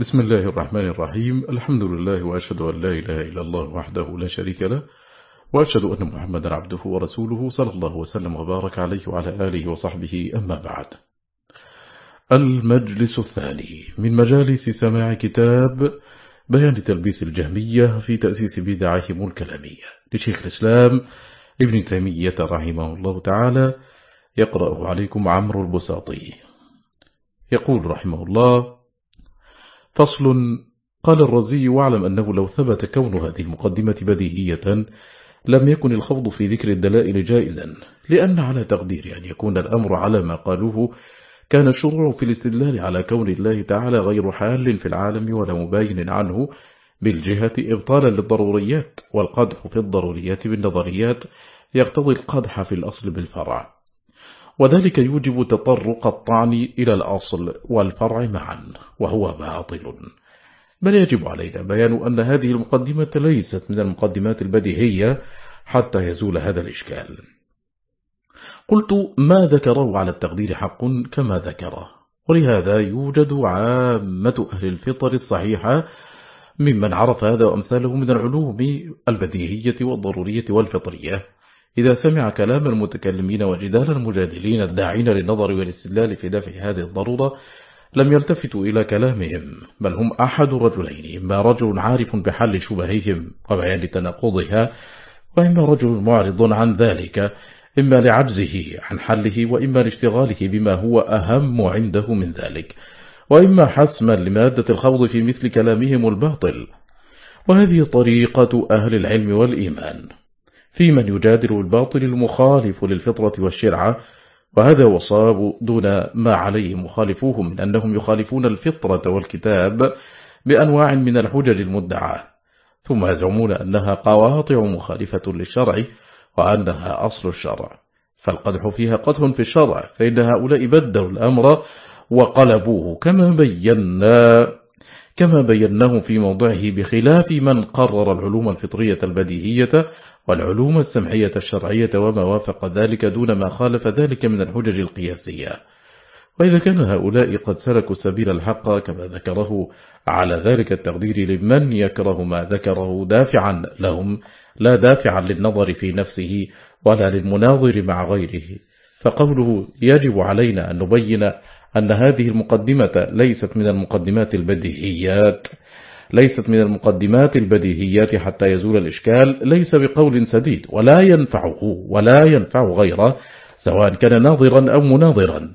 بسم الله الرحمن الرحيم. الحمد لله وأشهد أن لا إله إلا الله وحده لا شريك له وأشهد أن محمدا عبده ورسوله صلى الله وسلم وبارك عليه وعلى آله وصحبه. أما بعد المجلس الثاني من مجالس سماع كتاب بيان تلبيس الجهمية في تأسيس بدعهم الكلامية لشيخ الإسلام ابن تيمية رحمه الله تعالى. يقرأه عليكم عمرو البساطي. يقول رحمه الله فصل قال الرزي واعلم أنه لو ثبت كون هذه المقدمة بديهية لم يكن الخوض في ذكر الدلائل جائزا لأن على تقدير أن يكون الأمر على ما قالوه كان الشروع في الاستدلال على كون الله تعالى غير حال في العالم ولا مباين عنه بالجهة إبطالا للضروريات والقدح في الضروريات بالنظريات يقتضي القدح في الأصل بالفرع. وذلك يوجب تطرق الطعن إلى الأصل والفرع معا وهو باطل. بل يجب علينا بيان أن هذه المقدمة ليست من المقدمات البديهية حتى يزول هذا الإشكال. قلت ما ذكره على التقدير حق كما ذكره ولهذا يوجد عامة أهل الفطر الصحيحة ممن عرف هذا وأمثاله من العلوم البديهية والضرورية والفطرية. إذا سمع كلام المتكلمين وجدال المجادلين الداعين للنظر والاستدلال في دفع هذه الضرورة لم يلتفتوا إلى كلامهم بل هم أحد رجلين إما رجل عارف بحل شبههم وبيان تناقضها وإما رجل معرض عن ذلك إما لعجزه عن حله وإما لاشتغاله بما هو أهم عنده من ذلك وإما حسما لمادة الخوض في مثل كلامهم الباطل. وهذه طريقة أهل العلم والإيمان. في من يجادل الباطل المخالف للفطرة والشرعة وهذا وصاب دون ما عليه مخالفوه من أنهم يخالفون الفطرة والكتاب بأنواع من الحجج المدعاة ثم يزعمون أنها قواطع مخالفة للشرع وأنها أصل الشرع. فالقدح فيها قدح في الشرع فإن هؤلاء بدلوا الأمر وقلبوه كما بينا كما بيناه في موضعه بخلاف من قرر العلوم الفطرية البديهية والعلوم السمعية الشرعية وما وافق ذلك دون ما خالف ذلك من الحجج القياسية. وإذا كان هؤلاء قد سلكوا سبيل الحق كما ذكره على ذلك التقدير لمن يكره ما ذكره دافعا لهم لا دافعا للنظر في نفسه ولا للمناظر مع غيره. فقوله يجب علينا أن نبين أن هذه المقدمة ليست من المقدمات البديهيات. ليست من المقدمات البديهيات حتى يزول الإشكال ليس بقول سديد ولا ينفعه ولا ينفع غيره سواء كان ناظرا أو مناظرا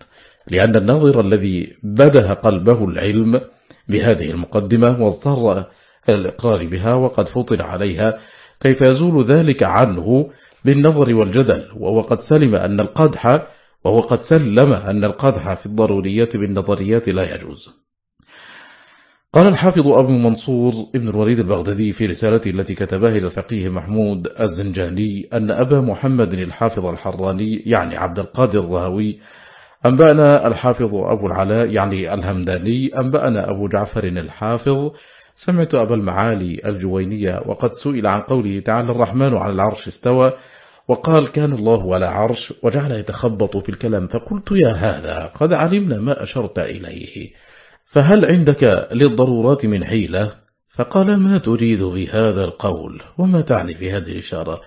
لأن الناظر الذي بده قلبه العلم بهذه المقدمة واضطر الإقرار بها وقد فطر عليها كيف يزول ذلك عنه بالنظر والجدل؟ وهو قد سلم أن القدح وهو قد سلم أن القدح في الضروريات بالنظريات لا يجوز. قال الحافظ أبو منصور ابن الوليد البغدادي في رسالته التي كتبها إلى الفقيه محمود الزنجاني أن أبا محمد الحافظ الحراني يعني عبد القادر الرهوي أنبأنا الحافظ أبو العلاء يعني الهمداني أنبأنا أبو جعفر الحافظ سمعت أبا المعالي الجوينية وقد سئل عن قوله تعالى الرحمن على العرش استوى وقال كان الله ولا عرش وجعل يتخبط في الكلام فقلت يا هذا قد علمنا ما أشرت إليه. فهل عندك للضرورات من حيلة؟ فقال ما تريد بهذا القول وما تعني في هذه الإشارة.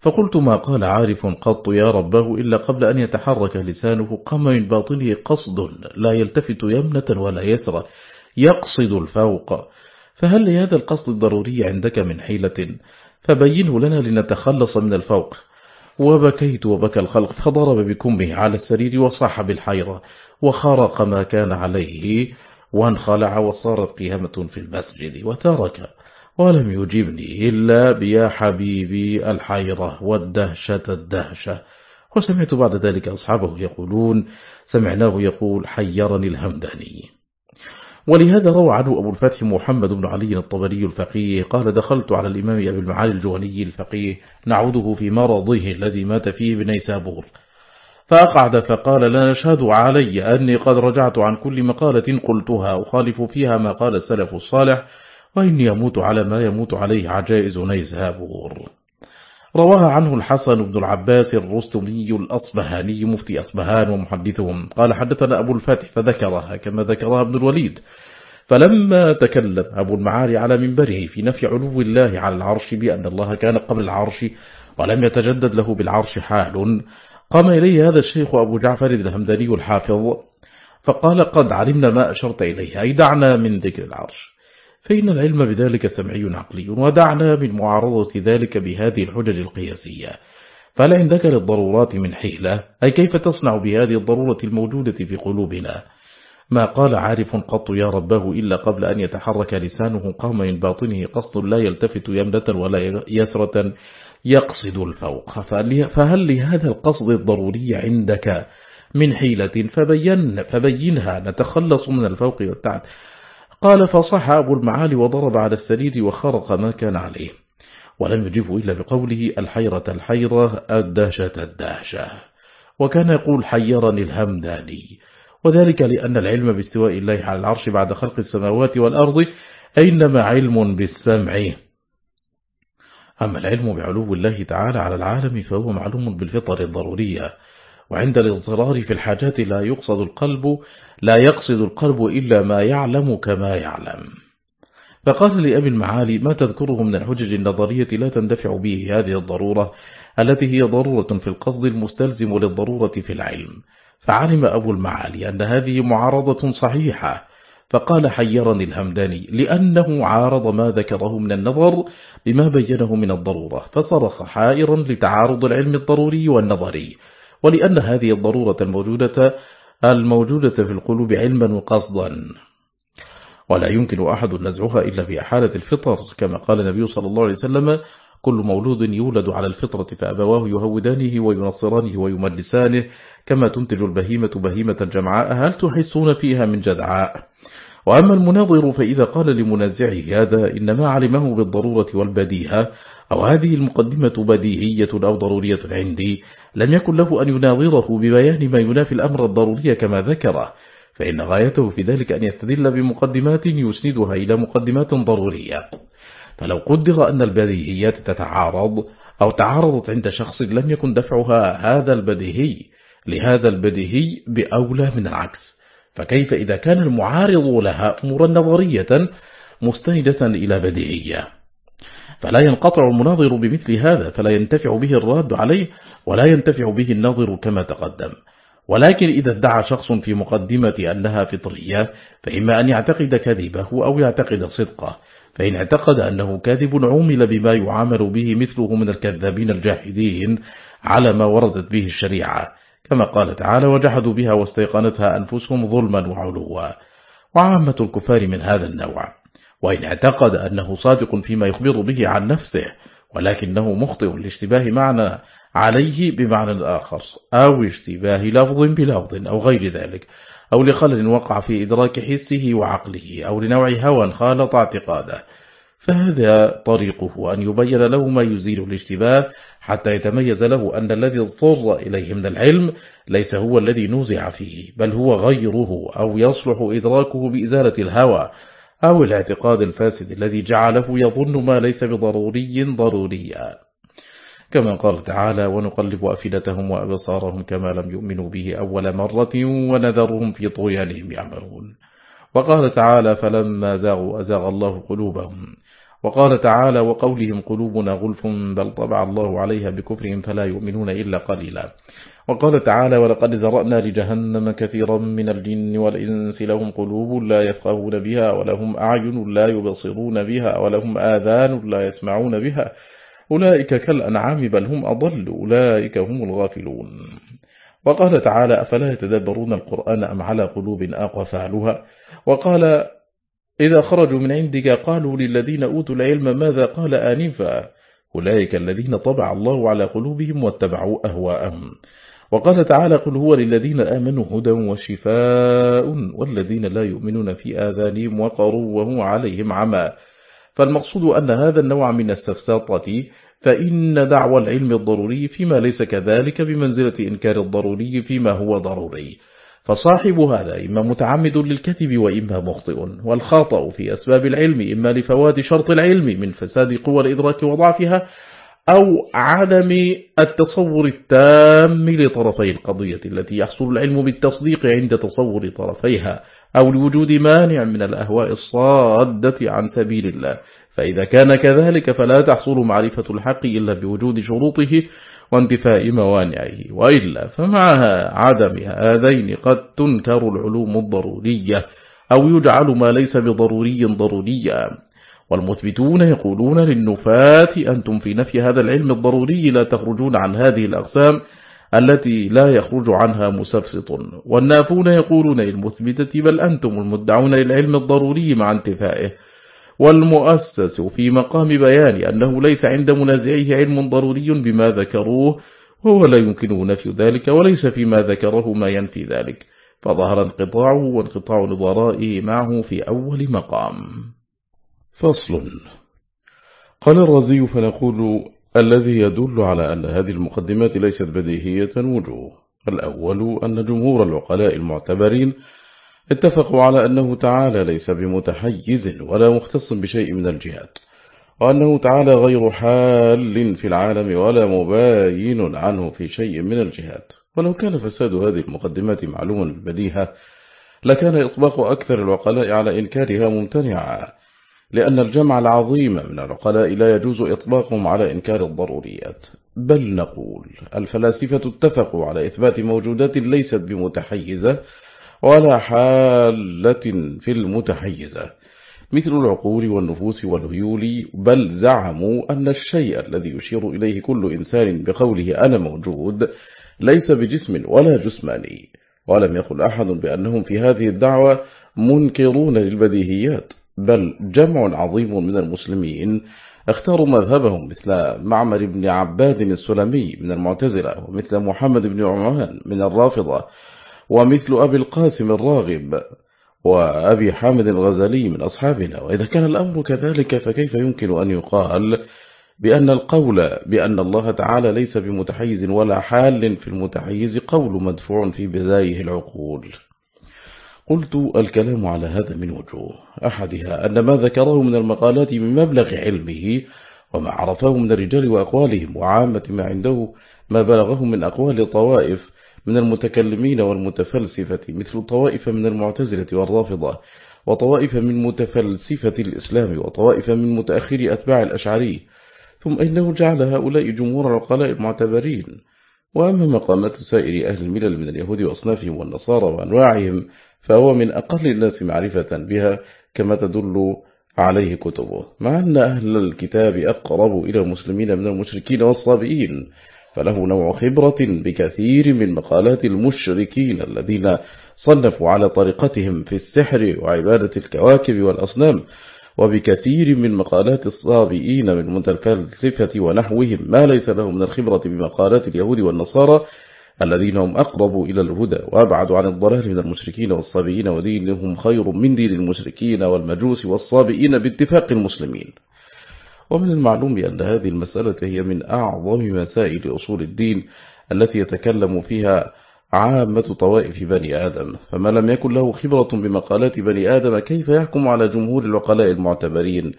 فقلت ما قال عارف قط يا ربه إلا قبل أن يتحرك لسانه قام من باطله قصد لا يلتفت يمنة ولا يسرى يقصد الفوق. فهل لهذا القصد الضروري عندك من حيلة؟ فبينه لنا لنتخلص من الفوق. وبكيت وبكى الخلق فضرب بكمه على السرير وصاح بالحيرة وخرق ما كان عليه. وانخلع وصارت قيامة في المسجد وترك ولم يجبني إلا بيا حبيبي الحيرة والدهشة الدهشة. وسمعت بعد ذلك أصحابه يقولون سمعناه يقول حيرني الهمداني. ولهذا روى عنه أبو الفتح محمد بن علي الطبري الفقيه قال دخلت على الإمام أبي المعالي الجواني الفقيه نعوده في مرضه الذي مات فيه بنيسابور فأقعد فقال لا نشهد علي أني قد رجعت عن كل مقالة قلتها أخالف فيها ما قال السلف الصالح وإني يموت على ما يموت عليه عجائز نيسابور رواها عنه الحسن بن العباس الرستمي الأصبهاني مفتي أصبهان ومحدثهم. قال حدثنا أبو الفاتح فذكرها كما ذكرها ابن الوليد. فلما تكلم أبو المعالي على منبره في نفي علو الله على العرش بأن الله كان قبل العرش ولم يتجدد له بالعرش حال قام إليه هذا الشيخ أبو جعفر الهمداني الحافظ فقال قد علمنا ما أشرت إليه أي دعنا من ذكر العرش. فإن العلم بذلك سمعي عقلي ودعنا من معارضة ذلك بهذه الحجج القياسية. فلا ذكر للضرورات من حيلة أي كيف تصنع بهذه الضرورة الموجودة في قلوبنا؟ ما قال عارف قط يا ربه إلا قبل أن يتحرك لسانه قام من باطنه قصد لا يلتفت يمنة ولا يسرة يقصد الفوق. فهل لهذا القصد الضروري عندك من حيلة؟ فبين فبينها نتخلص من الفوق والتعد قال فصح أبو المعالي وضرب على السرير وخرق ما كان عليه. ولم يجبه إلا بقوله الحيرة الحيرة الدهشة الدهشة. وكان يقول حيرني الهمداني. وذلك لأن العلم باستواء الله على العرش بعد خلق السماوات والأرض إنما علم بالسمع. أما العلم بعلو الله تعالى على العالم فهو معلوم بالفطر الضرورية وعند الاضطرار في الحاجات لا يقصد القلب لا يقصد القلب إلا ما يعلم كما يعلم. فقال لأبي المعالي ما تذكره من الحجج النظرية لا تندفع به هذه الضرورة التي هي ضرورة في القصد المستلزم للضرورة في العلم. فعلم أبو المعالي أن هذه معارضة صحيحة فقال حيرني الهمداني لأنه عارض ما ذكره من النظر بما بينه من الضرورة فصرخ حائرا لتعارض العلم الضروري والنظري. ولأن هذه الضرورة الموجودة الموجودة في القلوب علما وقصدا. ولا يمكن أحد نزعها إلا بأحالة الفطر كما قال النبي صلى الله عليه وسلم كل مولود يولد على الفطرة فأبواه يهودانه وينصرانه ويملسانه كما تنتج البهيمة بهيمة جمعاء هل تحسون فيها من جدعاء وأما المناظر فإذا قال لمنازعه هذا إنما علمه بالضرورة والبديهة أو هذه المقدمة بديهية أو ضرورية عندي لم يكن له أن يناظره ببيان ما ينافي الأمر الضروري كما ذكره فإن غايته في ذلك أن يستدل بمقدمات يسندها إلى مقدمات ضرورية. فلو قدر أن البديهيات تتعارض أو تعارضت عند شخص لم يكن دفعها هذا البديهي لهذا البديهي بأولى من العكس. فكيف إذا كان المعارض لها أمورا نظرية مستندة إلى بديهية فلا ينقطع المناظر بمثل هذا فلا ينتفع به الراد عليه ولا ينتفع به الناظر كما تقدم. ولكن إذا ادعى شخص في مقدمة أنها فطرية فإما أن يعتقد كذبه أو يعتقد صدقه. فإن اعتقد أنه كاذب عمل بما يعامل به مثله من الكذابين الجاحدين على ما وردت به الشريعة. كما قال تعالى وجحدوا بها واستيقنتها أنفسهم ظلما وعلوا. وعامة الكفار من هذا النوع. وإن اعتقد أنه صادق فيما يخبر به عن نفسه ولكنه مخطئ لاشتباه معنى عليه بمعنى الآخر أو اشتباه لفظ بلفظ أو غير ذلك أو لخلل وقع في إدراك حسه وعقله أو لنوع هوى خالط اعتقاده. فهذا طريقه أن يبين له ما يزيل الاشتباه حتى يتميز له أن الذي اضطر إليه من العلم ليس هو الذي نوزع فيه بل هو غيره أو يصلح إدراكه بإزالة الهوى أو الاعتقاد الفاسد الذي جعله يظن ما ليس بضروري ضروريا. كما قال تعالى ونقلب أفئدتهم وأبصارهم كما لم يؤمنوا به أول مرة ونذرهم في طغيانهم يعملون وقال تعالى فلما زاغوا أزاغ الله قلوبهم وقال تعالى وقولهم قلوبنا غلف بل طبع الله عليها بكفرهم فلا يؤمنون إلا قليلا. وقال تعالى ولقد ذرأنا لجهنم كثيرا من الجن والإنس لهم قلوب لا يفقهون بها ولهم أعين لا يبصرون بها ولهم آذان لا يسمعون بها. أولئك كالأنعام بل هم أضل أولئك هم الغافلون. وقال تعالى أفلا يتدبرون القرآن أم على قلوب أقفالها؟ وقال إذا خرجوا من عندك قالوا للذين أوتوا العلم ماذا قال آنفا؟ أولئك الذين طبع الله على قلوبهم واتبعوا أهواءهم. وقال تعالى قل هو للذين آمنوا هدى وشفاء والذين لا يؤمنون في آذانهم وقروا وهو عليهم عمى. فالمقصود أن هذا النوع من السفساطة فإن دعوى العلم الضروري فيما ليس كذلك بمنزلة إنكار الضروري فيما هو ضروري. فصاحب هذا إما متعمد للكذب وإما مخطئ والخاطأ في أسباب العلم إما لفوات شرط العلم من فساد قوى الإدراك وضعفها أو عدم التصور التام لطرفي القضية التي يحصل العلم بالتصديق عند تصور طرفيها أو لوجود مانع من الأهواء الصادة عن سبيل الله. فإذا كان كذلك فلا تحصل معرفة الحق إلا بوجود شروطه وانتفاء موانعه وإلا فمع عدم هذين قد تنكر العلوم الضرورية أو يجعل ما ليس بضروري ضروريا. والمثبتون يقولون للنفاة أنتم في نفي هذا العلم الضروري لا تخرجون عن هذه الأقسام التي لا يخرج عنها مسفسط والنافون يقولون للمثبتة بل أنتم المدعون للعلم الضروري مع انتفائه. والمؤسس في مقام بيان أنه ليس عند منازعيه علم ضروري بما ذكروه وهو لا يمكنه نفي ذلك وليس فيما ذكره ما ينفي ذلك فظهر انقطاعه وانقطاع نظرائه معه في أول مقام. فصل. قال الرزي فنقول الذي يدل على أن هذه المقدمات ليست بديهية وجوه الأول أن جمهور العقلاء المعتبرين اتفقوا على أنه تعالى ليس بمتحيز ولا مختص بشيء من الجهات وأنه تعالى غير حال في العالم ولا مباين عنه في شيء من الجهات ولو كان فساد هذه المقدمات معلوما بالبديهة لكان إطباق أكثر العقلاء على إنكارها ممتنعا لأن الجمع العظيم من العقلاء لا يجوز إطلاقهم على إنكار الضروريات. بل نقول الفلاسفة اتفقوا على إثبات موجودات ليست بمتحيزة ولا حالة في المتحيزة مثل العقول والنفوس والهيول بل زعموا أن الشيء الذي يشير إليه كل إنسان بقوله أنا موجود ليس بجسم ولا جسماني ولم يقل أحد بأنهم في هذه الدعوة منكرون للبديهيات بل جمع عظيم من المسلمين اختاروا مذهبهم مثل معمر بن عباد السلمي من المعتزلة ومثل محمد بن عمان من الرافضة ومثل أبي القاسم الراغب وأبي حامد الغزالي من أصحابنا. وإذا كان الأمر كذلك فكيف يمكن أن يقال بأن القول بأن الله تعالى ليس بمتحيز ولا حال في المتحيز قول مدفوع في بدايه العقول؟ قلت الكلام على هذا من وجوه. أحدها أن ما ذكره من المقالات من مبلغ علمه وما عرفه من الرجال وأقوالهم وعامة ما عنده ما بلغه من أقوال طوائف من المتكلمين والمتفلسفة مثل طوائف من المعتزلة والرافضة وطوائف من متفلسفة الإسلام وطوائف من متأخر أتباع الأشعري. ثم إنه جعل هؤلاء جمهور العقلاء المعتبرين وأما مقامات سائر أهل الملل من اليهود وأصنافهم والنصارى وأنواعهم فهو من أقل الناس معرفة بها كما تدل عليه كتبه. مع أن أهل الكتاب أقرب إلى المسلمين من المشركين والصابئين فله نوع خبرة بكثير من مقالات المشركين الذين صنفوا على طريقتهم في السحر وعبادة الكواكب والأصنام وبكثير من مقالات الصابئين من متفلسفة ونحوهم. ما ليس له من الخبرة بمقالات اليهود والنصارى الذين هم أقرب إلى الهدى. وأبعد عن الضلال من المشركين والصابئين ودينهم خير من دين المشركين والمجوس والصابئين باتفاق المسلمين. ومن المعلوم أن هذه المسألة هي من أعظم مسائل أصول الدين التي يتكلم فيها عامة طوائف بني آدم. فما لم يكن له خبرة بمقالات بني آدم كيف يحكم على جمهور العقلاء المعتبرين؟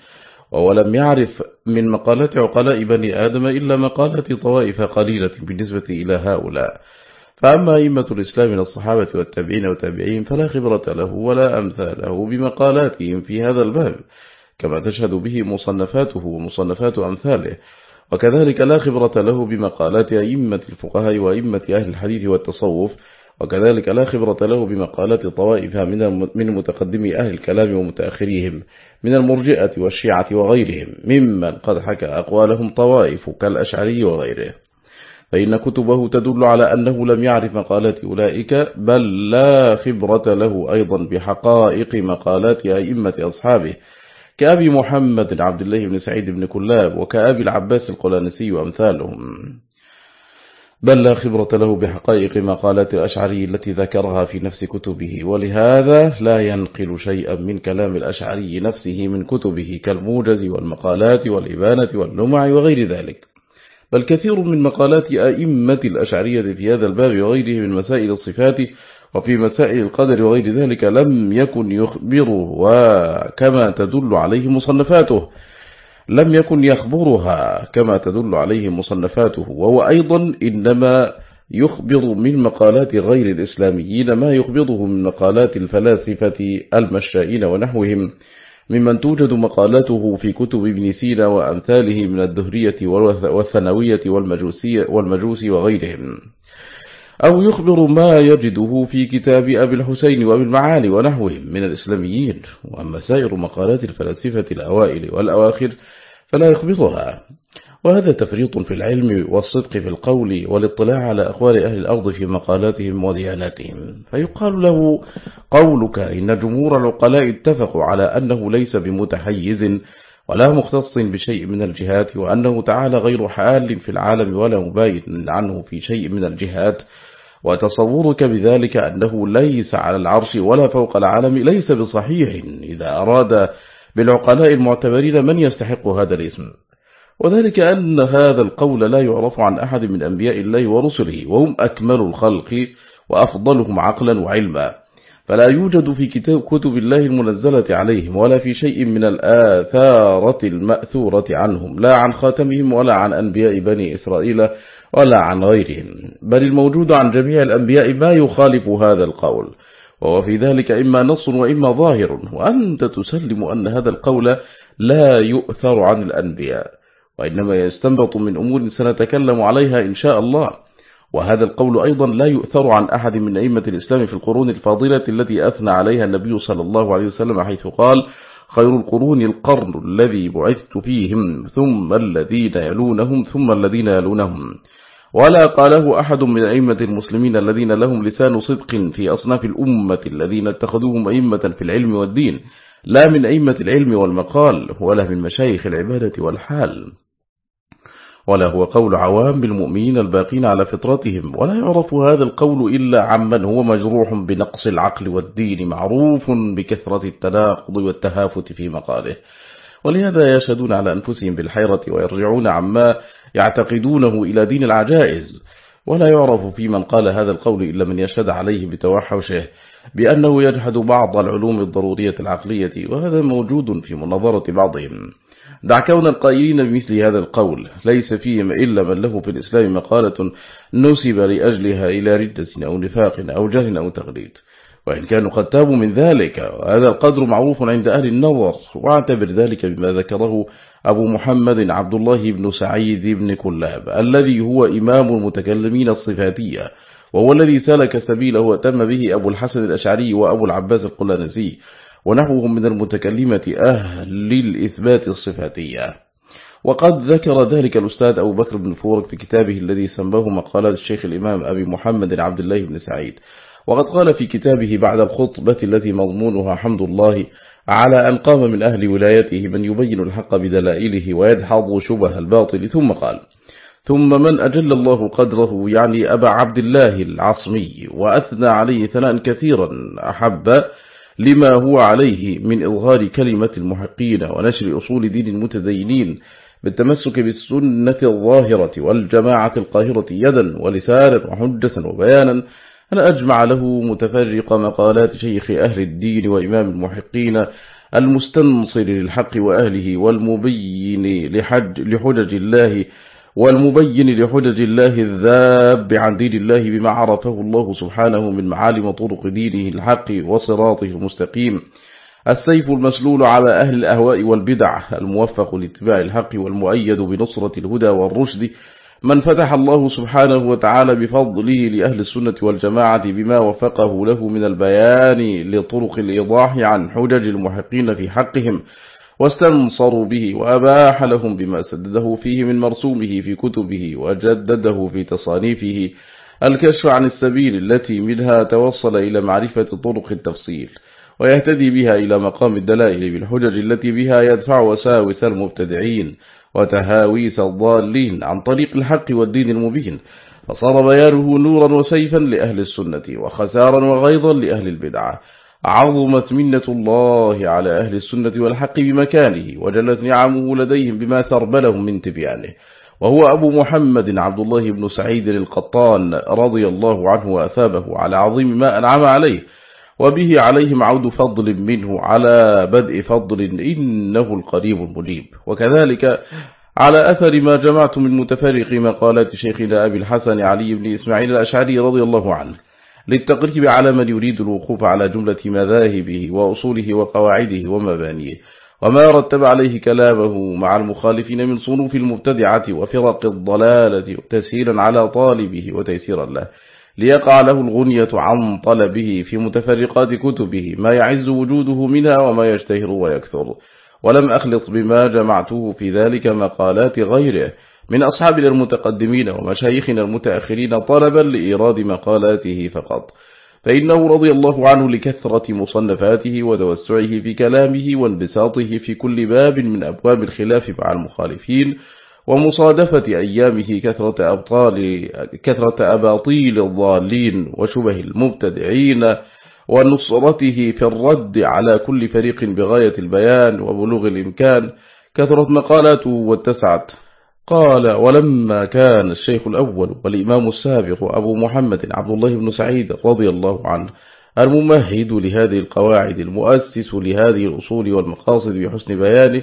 ولم يعرف من مقالات عقلاء بني آدم إلا مقالات طوائف قليلة بالنسبة إلى هؤلاء. فأما أئمة الإسلام من الصحابة والتابعين والتابعين فلا خبرة له ولا أمثاله بمقالاتهم في هذا الباب. كما تشهد به مصنفاته ومصنفات أمثاله. وكذلك لا خبرة له بمقالات أئمة الفقهاء وأئمة أهل الحديث والتصوف وكذلك لا خبرة له بمقالات طوائف من متقدمي أهل الكلام ومتأخريهم من المرجئة والشيعة وغيرهم ممن قد حكى أقوالهم طوائف كالأشعري وغيره. فإن كتبه تدل على أنه لم يعرف مقالات أولئك بل لا خبرة له أيضا بحقائق مقالات أئمة أصحابه كأبي محمد عبد الله بن سعيد بن كلاب وكأبي العباس القلانسي وأمثالهم. بل لا خبرة له بحقائق مقالات الأشعري التي ذكرها في نفس كتبه ولهذا لا ينقل شيئا من كلام الأشعري نفسه من كتبه كالموجز والمقالات والإبانة واللمع وغير ذلك. بل كثير من مقالات أئمة الأشعرية في هذا الباب وغيره من مسائل الصفات وفي مسائل القدر وغير ذلك لم يكن يخبره وكما تدل عليه مصنفاته. لم يكن يخبرها كما تدل عليه مصنفاته. وهو أيضا إنما يخبر من مقالات غير الإسلاميين ما يخبره من مقالات الفلاسفة المشائين ونحوهم. ممن توجد مقالاته في كتب ابن سينا وأمثاله من الدهرية والثانوية والمجوسية والمجوس وغيرهم. أو يخبر ما يجده في كتاب أبي الحسين وأبي المعالي ونحوهم من الإسلاميين. وأما سائر مقالات الفلاسفة الأوائل والأواخر فلا يخبرها وهذا تفريط في العلم والصدق في القول والاطلاع على أخوال أهل الأرض في مقالاتهم ودياناتهم. فيقال له قولك إن جمهور العقلاء اتفقوا على أنه ليس بمتحيز ولا مختص بشيء من الجهات وأنه تعالى غير حال في العالم ولا مباين عنه في شيء من الجهات وتصورك بذلك أنه ليس على العرش ولا فوق العالم ليس بصحيح إذا أراد بالعقلاء المعتبرين من يستحق هذا الاسم. وذلك أن هذا القول لا يعرف عن أحد من أنبياء الله ورسله وهم أكمل الخلق وأفضلهم عقلا وعلما. فلا يوجد في كتاب كتب الله المنزلة عليهم ولا في شيء من الآثارة المأثورة عنهم لا عن خاتمهم ولا عن أنبياء بني إسرائيل ولا عن غيرهم. بل الموجود عن جميع الأنبياء ما يخالف هذا القول. وهو في ذلك إما نص وإما ظاهر. وأنت تسلم أن هذا القول لا يؤثر عن الأنبياء. وإنما يستنبط من أمور سنتكلم عليها إن شاء الله. وهذا القول أيضا لا يؤثر عن أحد من أئمة الإسلام في القرون الفاضلة التي أثنى عليها النبي صلى الله عليه وسلم حيث قال خير القرون القرن الذي بعثت فيهم ثم الذين يلونهم ثم الذين يلونهم. ولا قاله أحد من أئمة المسلمين الذين لهم لسان صدق في أصناف الأمة الذين اتخذوهم أئمة في العلم والدين لا من أئمة العلم والمقال ولا من مشايخ العبادة والحال. ولا هو قول عوام المؤمنين الباقين على فطرتهم ولا يعرف هذا القول إلا عمن هو مجروح بنقص العقل والدين معروف بكثرة التناقض والتهافت في مقاله. ولهذا يشهدون على أنفسهم بالحيرة ويرجعون عما يعتقدونه إلى دين العجائز. ولا يعرف في من قال هذا القول إلا من يشهد عليه بتوحشه بأنه يجحد بعض العلوم الضرورية العقلية وهذا موجود في منظرة بعضهم. دع كون القائلين بمثل هذا القول ليس فيهم إلا من له في الإسلام مقالة نسب لأجلها إلى ردة أو نفاق أو جهل أو تغليد وإن كانوا قد تابوا من ذلك وهذا القدر معروف عند أهل النظر واعتبر ذلك بما ذكره أبو محمد عبد الله بن سعيد بن كلاب الذي هو إمام المتكلمين الصفاتية وهو الذي سلك سبيله وتم به أبو الحسن الأشعري وأبو العباس القلانسي. ونحوهم من المتكلمة أهل الإثبات الصفاتية. وقد ذكر ذلك الأستاذ أبو بكر بن فورك في كتابه الذي سماه مقالات الشيخ الإمام أبي محمد عبد الله بن سعيد. وقد قال في كتابه بعد الخطبة التي مضمونها حمد الله على أن قام من أهل ولايته من يبين الحق بدلائله ويدحض شبه الباطل. ثم قال ثم من أجل الله قدره يعني أبا عبد الله العصمي وأثنى عليه ثناء كثيرا أحب لما هو عليه من إظهار كلمة المحقين ونشر أصول دين المتدينين بالتمسك بالسنة الظاهرة والجماعة القاهرة يدا ولسانا وحجة وبيانا أن أجمع له متفرق مقالات شيخ أهل الدين وإمام المحقين المستنصر للحق وأهله والمبين لحج لحجج الله والمبين لحجج الله الذاب عن دين الله بما عرفه الله سبحانه من معالم طرق دينه الحق وصراطه المستقيم. السيف المسلول على أهل الأهواء والبدع الموفق لاتباع الحق والمؤيد بنصرة الهدى والرشد. من فتح الله سبحانه وتعالى بفضله لأهل السنة والجماعة بما وفقه له من البيان لطرق الإيضاح عن حجج المحقين في حقهم. واستنصروا به وأباح لهم بما سدده فيه من مرسومه في كتبه وجدده في تصانيفه. الكشف عن السبيل التي منها توصل إلى معرفة طرق التفصيل ويهتدي بها إلى مقام الدلائل بالحجج التي بها يدفع وساوس المبتدعين وتهاويس الضالين عن طريق الحق والدين المبين. فصار بيانه نورا وسيفا لأهل السنة وخسارا وغيظا لأهل البدعة. عظمت منة الله على أهل السنة والحق بمكانه وجلت نعمه لديهم بما سربلهم من تبيانه. وهو أبو محمد عبد الله بن سعيد القطان رضي الله عنه وأثابه على عظيم ما أنعم عليه وبه عليهم عود فضل منه على بدء فضل إنه القريب المجيب. وكذلك على أثر ما جمعت من متفرق مقالات شيخنا أبي الحسن علي بن إسماعيل الأشعري رضي الله عنه. للتقريب على من يريد الوقوف على جملة مذاهبه وأصوله وقواعده ومبانيه وما رتب عليه كلامه مع المخالفين من صنوف المبتدعة وفرق الضلالة تسهيلا على طالبه وتيسيرا له ليقع له الغنية عن طلبه في متفرقات كتبه ما يعز وجوده منها وما يشتهر ويكثر ولم أخلط بما جمعته في ذلك مقالات غيره. من أصحابنا المتقدمين ومشايخنا المتأخرين طلبا لإيراد مقالاته فقط. فإنه رضي الله عنه لكثرة مصنفاته وتوسعه في كلامه وانبساطه في كل باب من أبواب الخلاف مع المخالفين ومصادفة أيامه كثرة أبطال كثرة أباطيل الضالين وشبه المبتدعين ونصرته في الرد على كل فريق بغاية البيان وبلوغ الإمكان. كثرت مقالاته واتسعت قال ولما كان الشيخ الأول والإمام السابق أبو محمد عبد الله بن سعيد رضي الله عنه الممهد لهذه القواعد المؤسس لهذه الأصول والمقاصد بحسن بيانه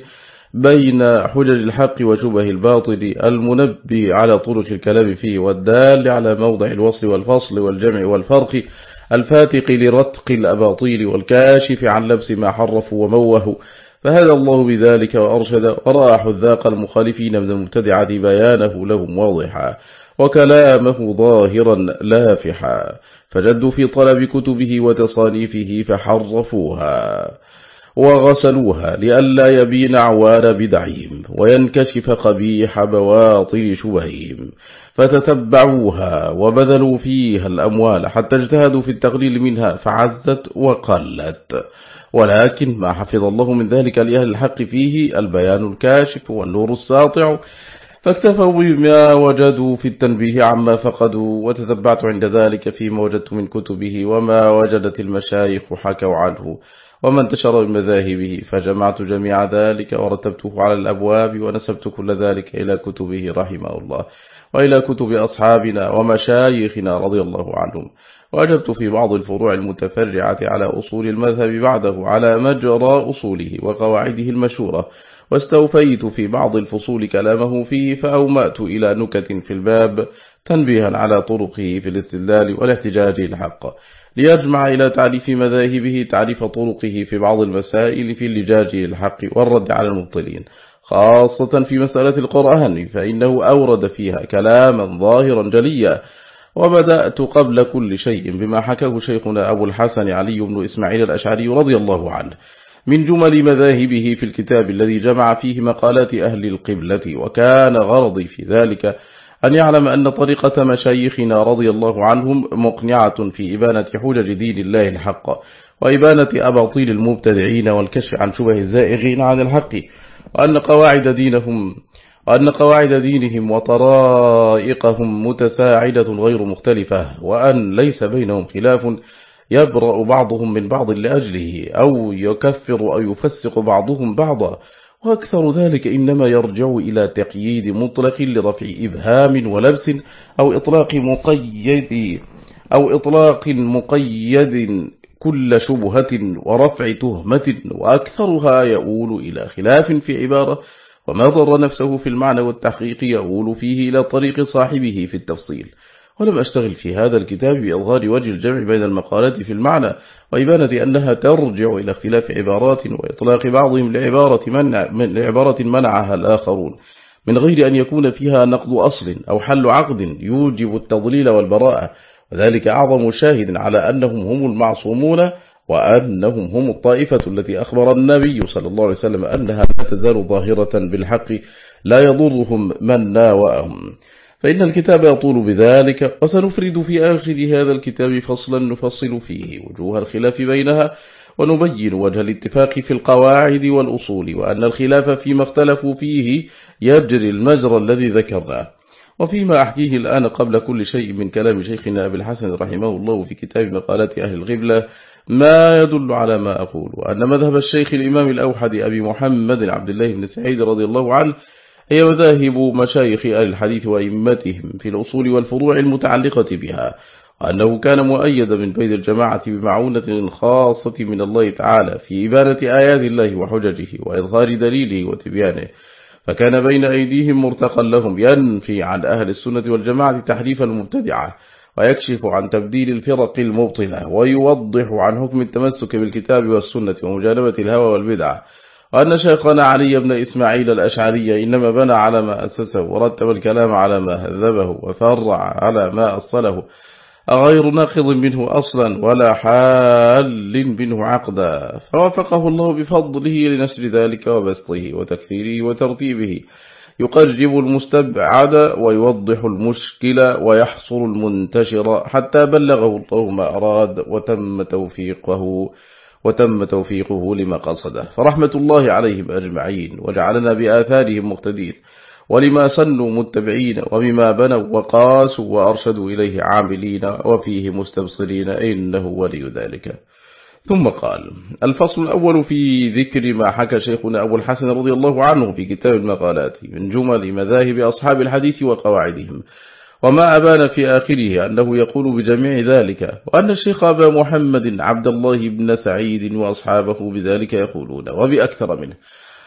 بين حجج الحق وشبه الباطل المنبي على طرق الكلام فيه والدال على موضع الوصل والفصل والجمع والفرق الفاتق لرتق الأباطيل والكاشف عن لبس ما حرفوا وموهوا فهدى الله بذلك وأرشد ورأى حذاق المخالفين من المبتدعة بيانه لهم واضحا وكلامه ظاهرا لافحا فجدوا في طلب كتبه وتصانيفه فحرفوها وغسلوها لئلا يبين عوار بدعهم وينكشف قبيح بواطل شبههم فتتبعوها وبذلوا فيها الأموال حتى اجتهدوا في التقليل منها فعزت وقلت ولكن ما حفظ الله من ذلك لأهل الحق فيه البيان الكاشف والنور الساطع. فاكتفوا بما وجدوا في التنبيه عما فقدوا وتتبعت عند ذلك فيما وجدت من كتبه وما وجدت المشايخ حكوا عنه وما انتشر من مذاهبه. فجمعت جميع ذلك ورتبته على الأبواب ونسبت كل ذلك إلى كتبه رحمه الله وإلى كتب أصحابنا ومشايخنا رضي الله عنهم. وأجبت في بعض الفروع المتفرعة على أصول المذهب بعده على مجرى أصوله وقواعده المشهورة واستوفيت في بعض الفصول كلامه فيه فأومأت إلى نكت في الباب تنبيها على طرقه في الاستدلال والاحتجاج الحق ليجمع إلى تعريف مذاهبه تعريف طرقه في بعض المسائل في اللجاج الحق والرد على المبطلين خاصة في مسألة القرآن فإنه أورد فيها كلاما ظاهرا جليا وبدأت قبل كل شيء بما حكاه شيخنا أبو الحسن علي بن إسماعيل الأشعري رضي الله عنه من جمل مذاهبه في الكتاب الذي جمع فيه مقالات أهل القبلة وكان غرضي في ذلك أن يعلم أن طريقة مشايخنا رضي الله عنهم مقنعة في إبانة حجج دين الله الحق وإبانة أباطيل المبتدعين والكشف عن شبه الزائغين عن الحق وأن قواعد دينهم وأن قواعد دينهم وطرائقهم متساعدة غير مختلفة وأن ليس بينهم خلاف يبرأ بعضهم من بعض لأجله أو يكفر أو يفسق بعضهم بعضا. وأكثر ذلك إنما يرجع إلى تقييد مطلق لرفع إبهام ولبس أو إطلاق مقيد أو إطلاق مقيد كل شبهة ورفع تهمة. وأكثرها يؤول إلى خلاف في عبارة وما ضر نفسه في المعنى والتحقيق يؤول فيه إلى طريق صاحبه في التفصيل. ولم أشتغل في هذا الكتاب بإظهار وجه الجمع بين المقالات في المعنى وإبانة أنها ترجع إلى اختلاف عبارات وإطلاق بعضهم لعبارة, منع من لعبارة منعها الآخرون. من غير أن يكون فيها نقض أصل أو حل عقد يوجب التضليل والبراءة وذلك أعظم شاهد على أنهم هم المعصومون وأنهم هم الطائفة التي أخبر النبي صلى الله عليه وسلم أنها لا تزال ظاهرة بالحق لا يضرهم من ناوأهم. فإن الكتاب يطول بذلك وسنفرد في آخر هذا الكتاب فصلا نفصل فيه وجوه الخلاف بينها ونبين وجه الاتفاق في القواعد والأصول وأن الخلاف فيما اختلفوا فيه يجري المجرى الذي ذكرناه وفيما أحكيه الآن قبل كل شيء من كلام شيخنا أبي الحسن رحمه الله في كتاب مقالات أهل الغبلة ما يدل على ما أقول. وأن مذهب الشيخ الإمام الأوحد أبي محمد عبد الله بن سعيد رضي الله عنه هي مذاهب مشايخ أهل الحديث وإمتهم في الأصول والفروع المتعلقة بها وأنه كان مؤيدا من بين الجماعة بمعونة خاصة من الله تعالى في إبانة آيات الله وحججه وإظهار دليله وتبيانه فكان بين أيديهم مرتقا لهم ينفي عن أهل السنة والجماعة تحريف المبتدعة ويكشف عن تبديل الفرق المبطلة ويوضح عن حكم التمسك بالكتاب والسنة ومجانبة الهوى والبدعة وأن شيخنا علي بن إسماعيل الأشعري إنما بنى على ما أسسه ورتب الكلام على ما هذبه وفرع على ما أصله. غير ناقض منه أصلا ولا حال منه عقدا. فوافقه الله بفضله لنشر ذلك وبسطه وتكثيره وترتيبه. يقرب المستبعد ويوضح المشكل ويحصر المنتشر حتى بلغه الله ما أراد وتم توفيقه وتم توفيقه لما قصده. فرحمة الله عليهم أجمعين وجعلنا بآثارهم مقتدين ولما سنوا متبعين وبما بنوا وقاسوا وأرشدوا إليه عاملين وفيه مستبصرين إنه ولي ذلك. ثم قال الفصل الأول في ذكر ما حكى شيخنا أبو الحسن رضي الله عنه في كتاب المقالات من جمل مذاهب أصحاب الحديث وقواعدهم وما أبان في آخره أنه يقول بجميع ذلك وأن الشيخ أبا محمد عبد الله بن سعيد وأصحابه بذلك يقولون وبأكثر منه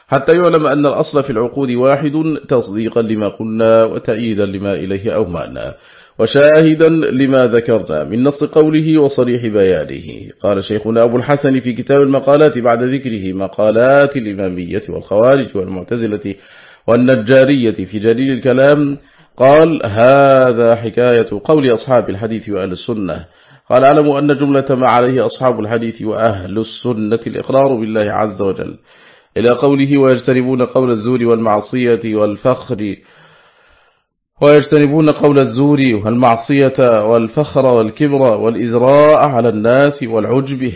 حتى يعلم أن الأصل في العقود واحد تصديقا لما قلنا وتأييدا لما إليه أومأنا. وشاهدا لما ذكرنا من نص قوله وصريح بيانه. قال شيخنا أبو الحسن في كتاب المقالات بعد ذكره مقالات الإمامية والخوارج والمعتزلة والنجارية في جليل الكلام. قال هذا حكاية قول أصحاب الحديث وأهل السنة. قال أعلم أن جملة ما عليه أصحاب الحديث وأهل السنة الإقرار بالله عز وجل إلى قوله ويجتنبون قول الزور والمعصية والفخر ويجتنبون قول الزور والمعصية والفخر والكبر والإزراء على الناس والعجب.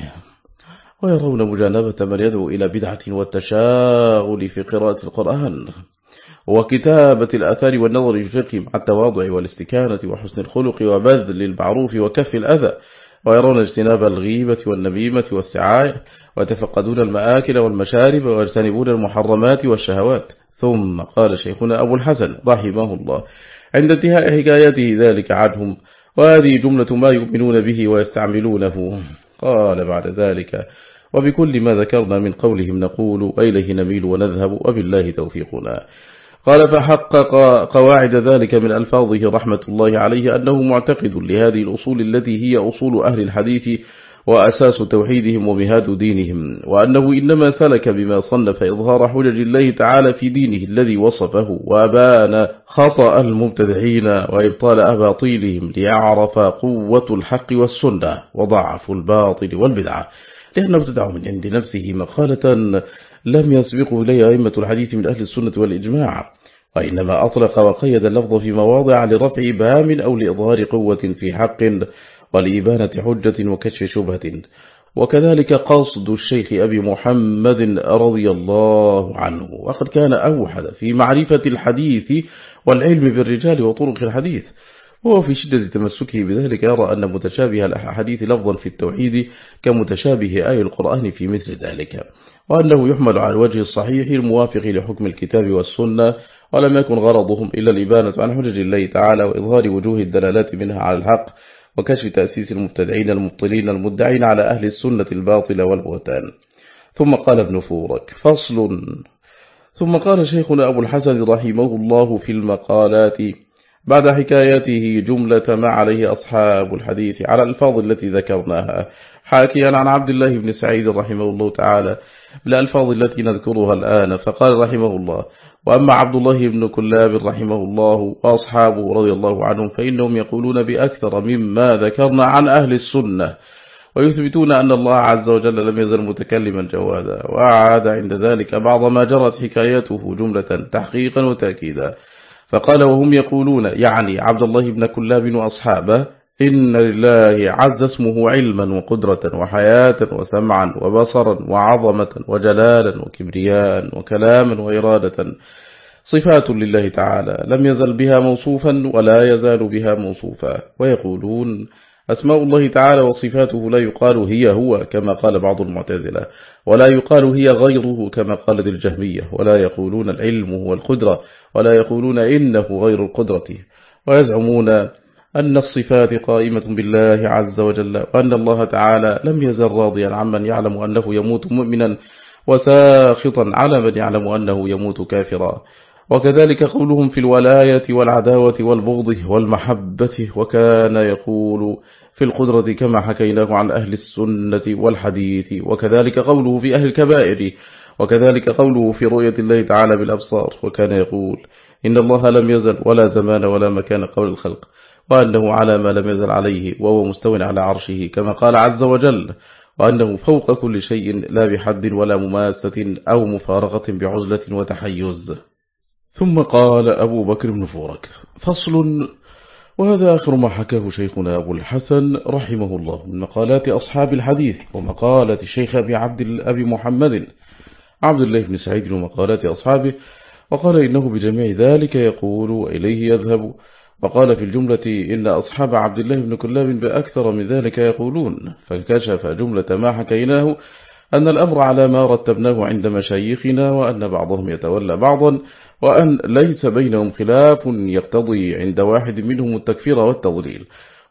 ويرون مجانبة من يدعو إلى بدعة والتشاغل في قراءة القرآن. وكتابة الأثار والنظر في الفقه مع التواضع والاستكانة وحسن الخلق وبذل المعروف وكف الأذى. ويرون اجتناب الغيبة والنميمة والسعاية. ويتفقدون المآكل والمشارب ويجتنبون المحرمات والشهوات. ثم قال شيخنا أبو الحسن رحمه الله عند انتهاء حكايته ذلك عنهم وهذه جملة ما يؤمنون به ويستعملونه. قال بعد ذلك وبكل ما ذكرنا من قولهم نقول وإليه نميل ونذهب وبالله توفيقنا. قال فحقق قواعد ذلك من ألفاظه رحمة الله عليه أنه معتقد لهذه الأصول التي هي أصول أهل الحديث وأساس توحيدهم ومهاد دينهم وأنه إنما سلك بما صنف إظهار حجج الله تعالى في دينه الذي وصفه وأبان خطأ المبتدعين وإبطال أباطيلهم ليعرف قوة الحق والسنة وضعف الباطل والبدعة. لأنه ابتدع من عند نفسه مقالة لم يسبقه إليه أئمة الحديث من أهل السنة والإجماع وإنما أطلق وقيد اللفظ في مواضع لرفع بام أو لإظهار قوة في حق ولإبانة حجة وكشف شبهة. وكذلك قصد الشيخ أبي محمد رضي الله عنه. وقد كان أوحد في معرفة الحديث والعلم بالرجال وطرق الحديث. وهو في شدة تمسكه بذلك يرى أن متشابه الأحاديث لفظا في التوحيد كمتشابه آي القرآن في مثل ذلك. وأنه يحمل على الوجه الصحيح الموافق لحكم الكتاب والسنة ولم يكن غرضهم إلا الإبانة عن حجج الله تعالى وإظهار وجوه الدلالات منها على الحق. وكشف تأسيس المبتدعين المبطلين المدعين على أهل السنة الباطلة والبهتان. ثم قال ابن فورك فصل. ثم قال شيخنا أبو الحسن رحمه الله في المقالات بعد حكايته جملة ما عليه أصحاب الحديث على الفاظ التي ذكرناها. حاكيا عن عبد الله بن سعيد رحمه الله تعالى بالألفاظ التي نذكرها الآن فقال رحمه الله وأما عبد الله بن كلاب رحمه الله وأصحابه رضي الله عنهم فإنهم يقولون بأكثر مما ذكرنا عن أهل السنة ويثبتون أن الله عز وجل لم يزل متكلما جوادا وأعاد عند ذلك بعض ما جرت حكايته جملة تحقيقا وتأكيدا فقال وهم يقولون يعني عبد الله بن كلاب وأصحابه إن لله عز اسمه علما وقدرة وحياة وسمعا وبصرا وعظمة وجلالا وكبرياء وكلاما وإرادة صفات لله تعالى لم يزل بها موصوفا ولا يزال بها موصوفا ويقولون أسماء الله تعالى وصفاته لا يقال هي هو كما قال بعض المعتزلة ولا يقال هي غيره كما قالت الجهمية ولا يقولون العلم هو القدرة ولا يقولون إنه غير القدرة ويزعمون أن الصفات قائمة بالله عز وجل وأن الله تعالى لم يزل راضيا عمن يعلم أنه يموت مؤمنا وساخطا على من يعلم أنه يموت كافرا. وكذلك قولهم في الولاية والعداوة والبغض والمحبة وكان يقول في القدرة كما حكيناه عن أهل السنة والحديث وكذلك قوله في أهل الكبائر وكذلك قوله في رؤية الله تعالى بالأبصار وكان يقول إن الله لم يزل ولا زمان ولا مكان قول الخلق. وأنه على ما لم يزل عليه وهو مستو على عرشه كما قال عز وجل وأنه فوق كل شيء لا بحد ولا مماسة أو مفارقة بعزلة وتحيز. ثم قال أبو بكر بن فورك فصل. وهذا آخر ما حكاه شيخنا أبو الحسن رحمه الله من مقالات أصحاب الحديث ومقالة الشيخ أبي عبد أبي محمد عبد الله بن سعيد ومقالات أصحابه. وقال إنه بجميع ذلك يقول وإليه يذهب وقال في الجملة إن أصحاب عبد الله بن كلاب بأكثر من ذلك يقولون. فكشف جملة ما حكيناه أن الأمر على ما رتبناه عند مشايخنا وأن بعضهم يتولى بعضا وأن ليس بينهم خلاف يقتضي عند واحد منهم التكفير والتضليل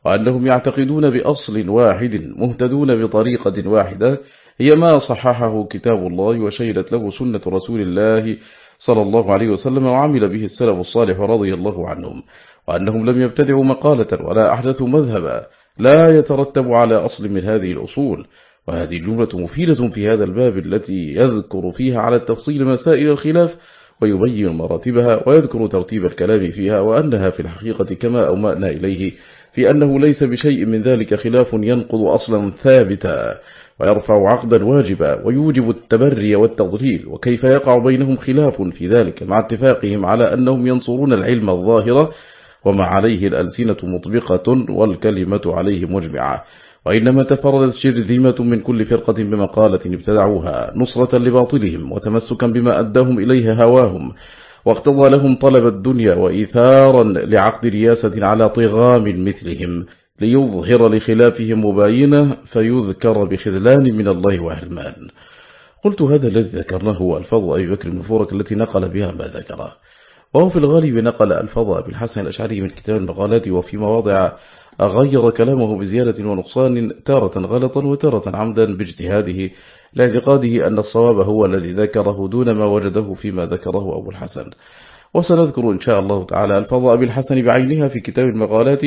وأنهم يعتقدون بأصل واحد مهتدون بطريقة واحدة هي ما صححه كتاب الله وشيلت له سنة رسول الله صلى الله عليه وسلم وعمل به السلف الصالح رضي الله عنهم. وأنهم لم يبتدعوا مقالة ولا أحدثوا مذهبا لا يترتب على أصل من هذه الأصول. وهذه الجملة مفيدة في هذا الباب التي يذكر فيها على التفصيل مسائل الخلاف ويبين مراتبها ويذكر ترتيب الكلام فيها وأنها في الحقيقة كما أومأنا إليه في أنه ليس بشيء من ذلك خلاف ينقض أصلا ثابتا ويرفع عقدا واجبا ويوجب التبري والتضليل. وكيف يقع بينهم خلاف في ذلك مع اتفاقهم على أنهم ينصرون العلم الظاهرة وما عليه الألسنة مطبقة والكلمة عليه مجمعة. وإنما تفردت شرذمة من كل فرقة بمقالة ابتدعوها نصرة لباطلهم وتمسكا بما أداهم إليها هواهم. واقتضى لهم طلب الدنيا وإيثارا لعقد رياسة على طغام مثلهم ليظهر لخلافهم مباينة فيذكر بخذلان من الله وهرمان قلت هذا الذي ذكرناه هو الفضل أبي بكر التي نقل بها ما ذكره. وهو في الغالب نقل الفضل أبي الحسن الأشعري من كتاب المقالات وفي مواضع أغير كلامه بزيادة ونقصان تارة غلطا وتارة عمدا باجتهاده لاعتقاده أن الصواب هو الذي ذكره دون ما وجده فيما ذكره أبو الحسن. وسنذكر إن شاء الله تعالى الفاظ أبي الحسن بعينها في كتاب المقالات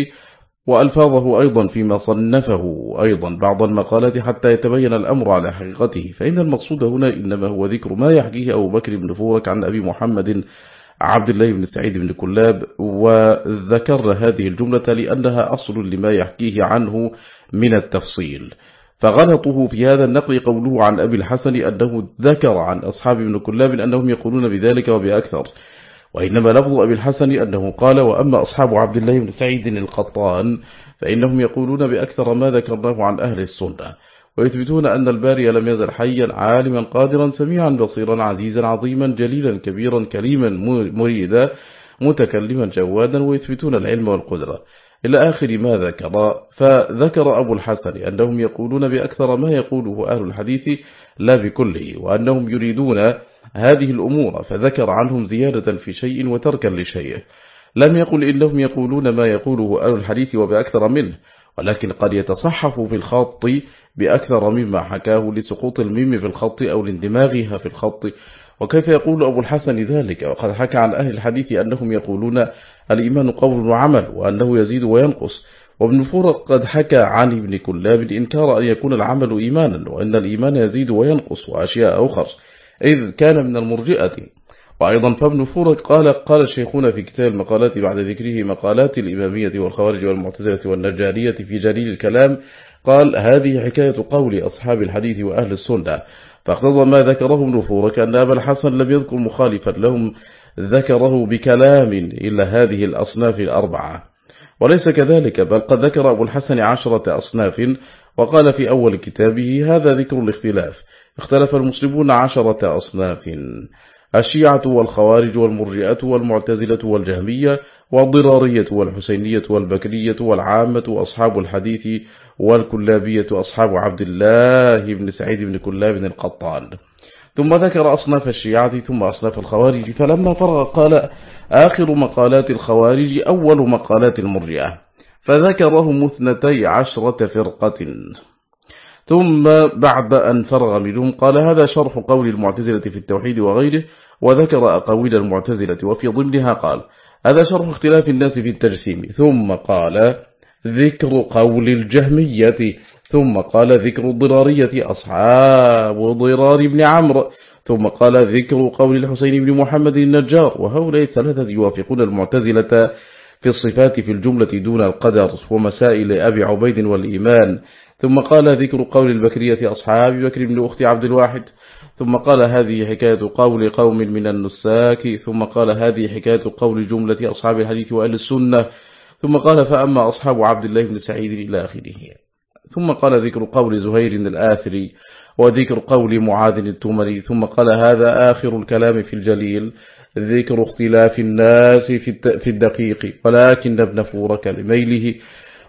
وألفاظه أيضا فيما صنفه أيضا بعض المقالات حتى يتبين الأمر على حقيقته. فإن المقصود هنا إنما هو ذكر ما يحكيه أبو بكر بن فورك عن أبي محمد عبد الله بن سعيد بن كلاب وذكر هذه الجملة لأنها أصل لما يحكيه عنه من التفصيل. فغلطه في هذا النقل قوله عن أبي الحسن أنه ذكر عن أصحاب ابن كلاب أنهم يقولون بذلك وبأكثر. وإنما لفظ أبي الحسن أنه قال وأما أصحاب عبد الله بن سعيد القطان فإنهم يقولون بأكثر ما ذكرناه عن أهل السنة. ويثبتون أن الباري لم يزل حيا عالما قادرا سميعا بصيرا عزيزا عظيما جليلا كبيرا كريما مريدا متكلما جوادا ويثبتون العلم والقدرة. إلى آخر ما ذكر فذكر أبو الحسن أنهم يقولون بأكثر ما يقوله أهل الحديث لا بكله وأنهم يريدون هذه الأمور فذكر عنهم زيادة في شيء وتركا لشيء. لم يقل إنهم يقولون ما يقوله أهل الحديث وبأكثر منه. ولكن قد يتصحف في الخط بأكثر مما حكاه لسقوط الميم في الخط أو لاندماغها في الخط. وكيف يقول أبو الحسن ذلك؟ وقد حكى عن أهل الحديث أنهم يقولون الإيمان قول وعمل وأنه يزيد وينقص. وابن فرق قد حكى عن ابن كلاب إنكار أن يكون العمل إيمانا وأن الإيمان يزيد وينقص وأشياء أخر. إذ كان من المرجئة وأيضا فابن فرق قال قال الشيخون في كتاب المقالات بعد ذكره مقالات الإمامية والخوارج والمعتزلة والنجارية في جليل الكلام قال هذه حكاية قول أصحاب الحديث وأهل السنة. فاقتضى ما ذكره ابن فورك أن أبا الحسن لم يذكر مخالفا لهم ذكره بكلام إلا هذه الأصناف الأربعة. وليس كذلك بل قد ذكر أبو الحسن عشرة أصناف وقال في أول كتابه هذا ذكر الاختلاف اختلف المسلمون عشرة أصناف. الشيعة والخوارج والمرجئة والمعتزلة والجهمية والضرارية والحسينية والبكرية والعامة وأصحاب الحديث والكلابية أصحاب عبد الله بن سعيد بن كلاب القطان. ثم ذكر أصناف الشيعة ثم أصناف الخوارج فلما فرغ قال آخر مقالات الخوارج أول مقالات المرجئة فذكرهم اثنتي عشرة فرقة. ثم بعد أن فرغ منهم قال هذا شرح قول المعتزلة في التوحيد وغيره وذكر أقويل المعتزلة وفي ضمنها قال هذا شرح اختلاف الناس في التجسيم. ثم قال ذكر قول الجهمية. ثم قال ذكر الضرارية. أصحاب ضرار بن عمرو. ثم قال ذكر قول الحسين بن محمد النجار. وهؤلاء الثلاثة يوافقون المعتزلة في الصفات في الجملة دون القدر ومسائل أبي عبيد والإيمان. ثم قال ذكر قول البكرية أصحاب بكر بن أخت عبد الواحد. ثم قال هذه حكاية قول قوم من النساك. ثم قال هذه حكاية قول جملة أصحاب الحديث وأهل السنة. ثم قال فأما أصحاب عبد الله بن سعيد إلى آخره. ثم قال ذكر قول زهير الأثري وذكر قول معاذ التومني. ثم قال هذا آخر الكلام في الجليل. ذكر اختلاف الناس في الدقيق. ولكن ابن فورك لميله.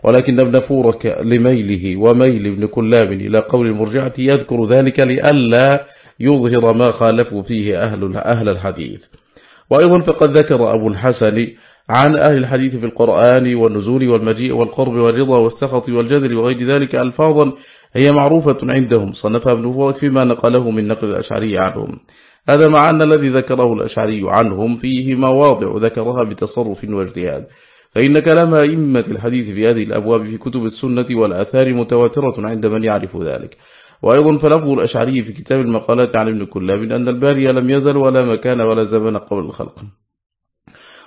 ولكن ابن فورك لميله وميل ابن كلاب إلى قول المرجئة يذكر ذلك لئلا يظهر ما خالفوا فيه أهل أهل الحديث. وأيضا فقد ذكر أبو الحسن عن أهل الحديث في القرآن والنزول والمجيء والقرب والرضا والسخط والجدل وغير ذلك ألفاظا هي معروفة عندهم. صنفها ابن فورك فيما نقله من نقل الأشعري عنهم. هذا مع أن الذي ذكره الأشعري عنهم فيه مواضع ذكرها بتصرف واجتهاد. فإن كلام أئمة الحديث في هذه الأبواب في كتب السنة والآثار متواترة عند من يعرف ذلك. وأيضا فلفظ الأشعري في كتاب المقالات عن ابن كلاب أن الباري لم يزل ولا مكان ولا زمن قبل الخلق.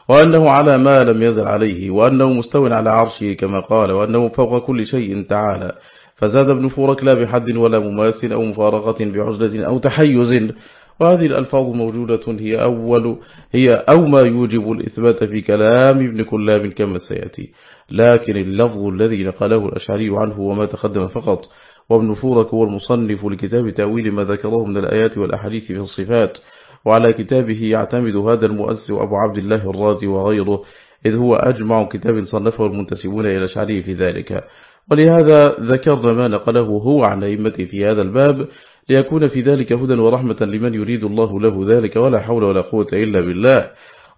وأنه على ما لم يزل عليه وأنه مستوى على عرشه كما قال وأنه فوق كل شيء تعالى. فزاد ابن فورك لا بحد ولا مماس أو مفارقة بعزلة أو تحيز وهذه الألفاظ موجودة هي أول هي أو ما يوجب الإثبات في كلام ابن كلاب كما سيأتي. لكن اللفظ الذي نقله الأشعري عنه وما تقدم فقط وابن فورك هو المصنف لكتاب تأويل ما ذكره من الآيات والأحاديث في الصفات وعلى كتابه يعتمد هذا المؤسس أبو عبد الله الرازي وغيره إذ هو أجمع كتاب صنفه المنتسبون إلى الأشعري في ذلك. ولهذا ذكرنا ما نقله هو عن أئمته في هذا الباب ليكون في ذلك هدى ورحمة لمن يريد الله له ذلك ولا حول ولا قوة إلا بالله.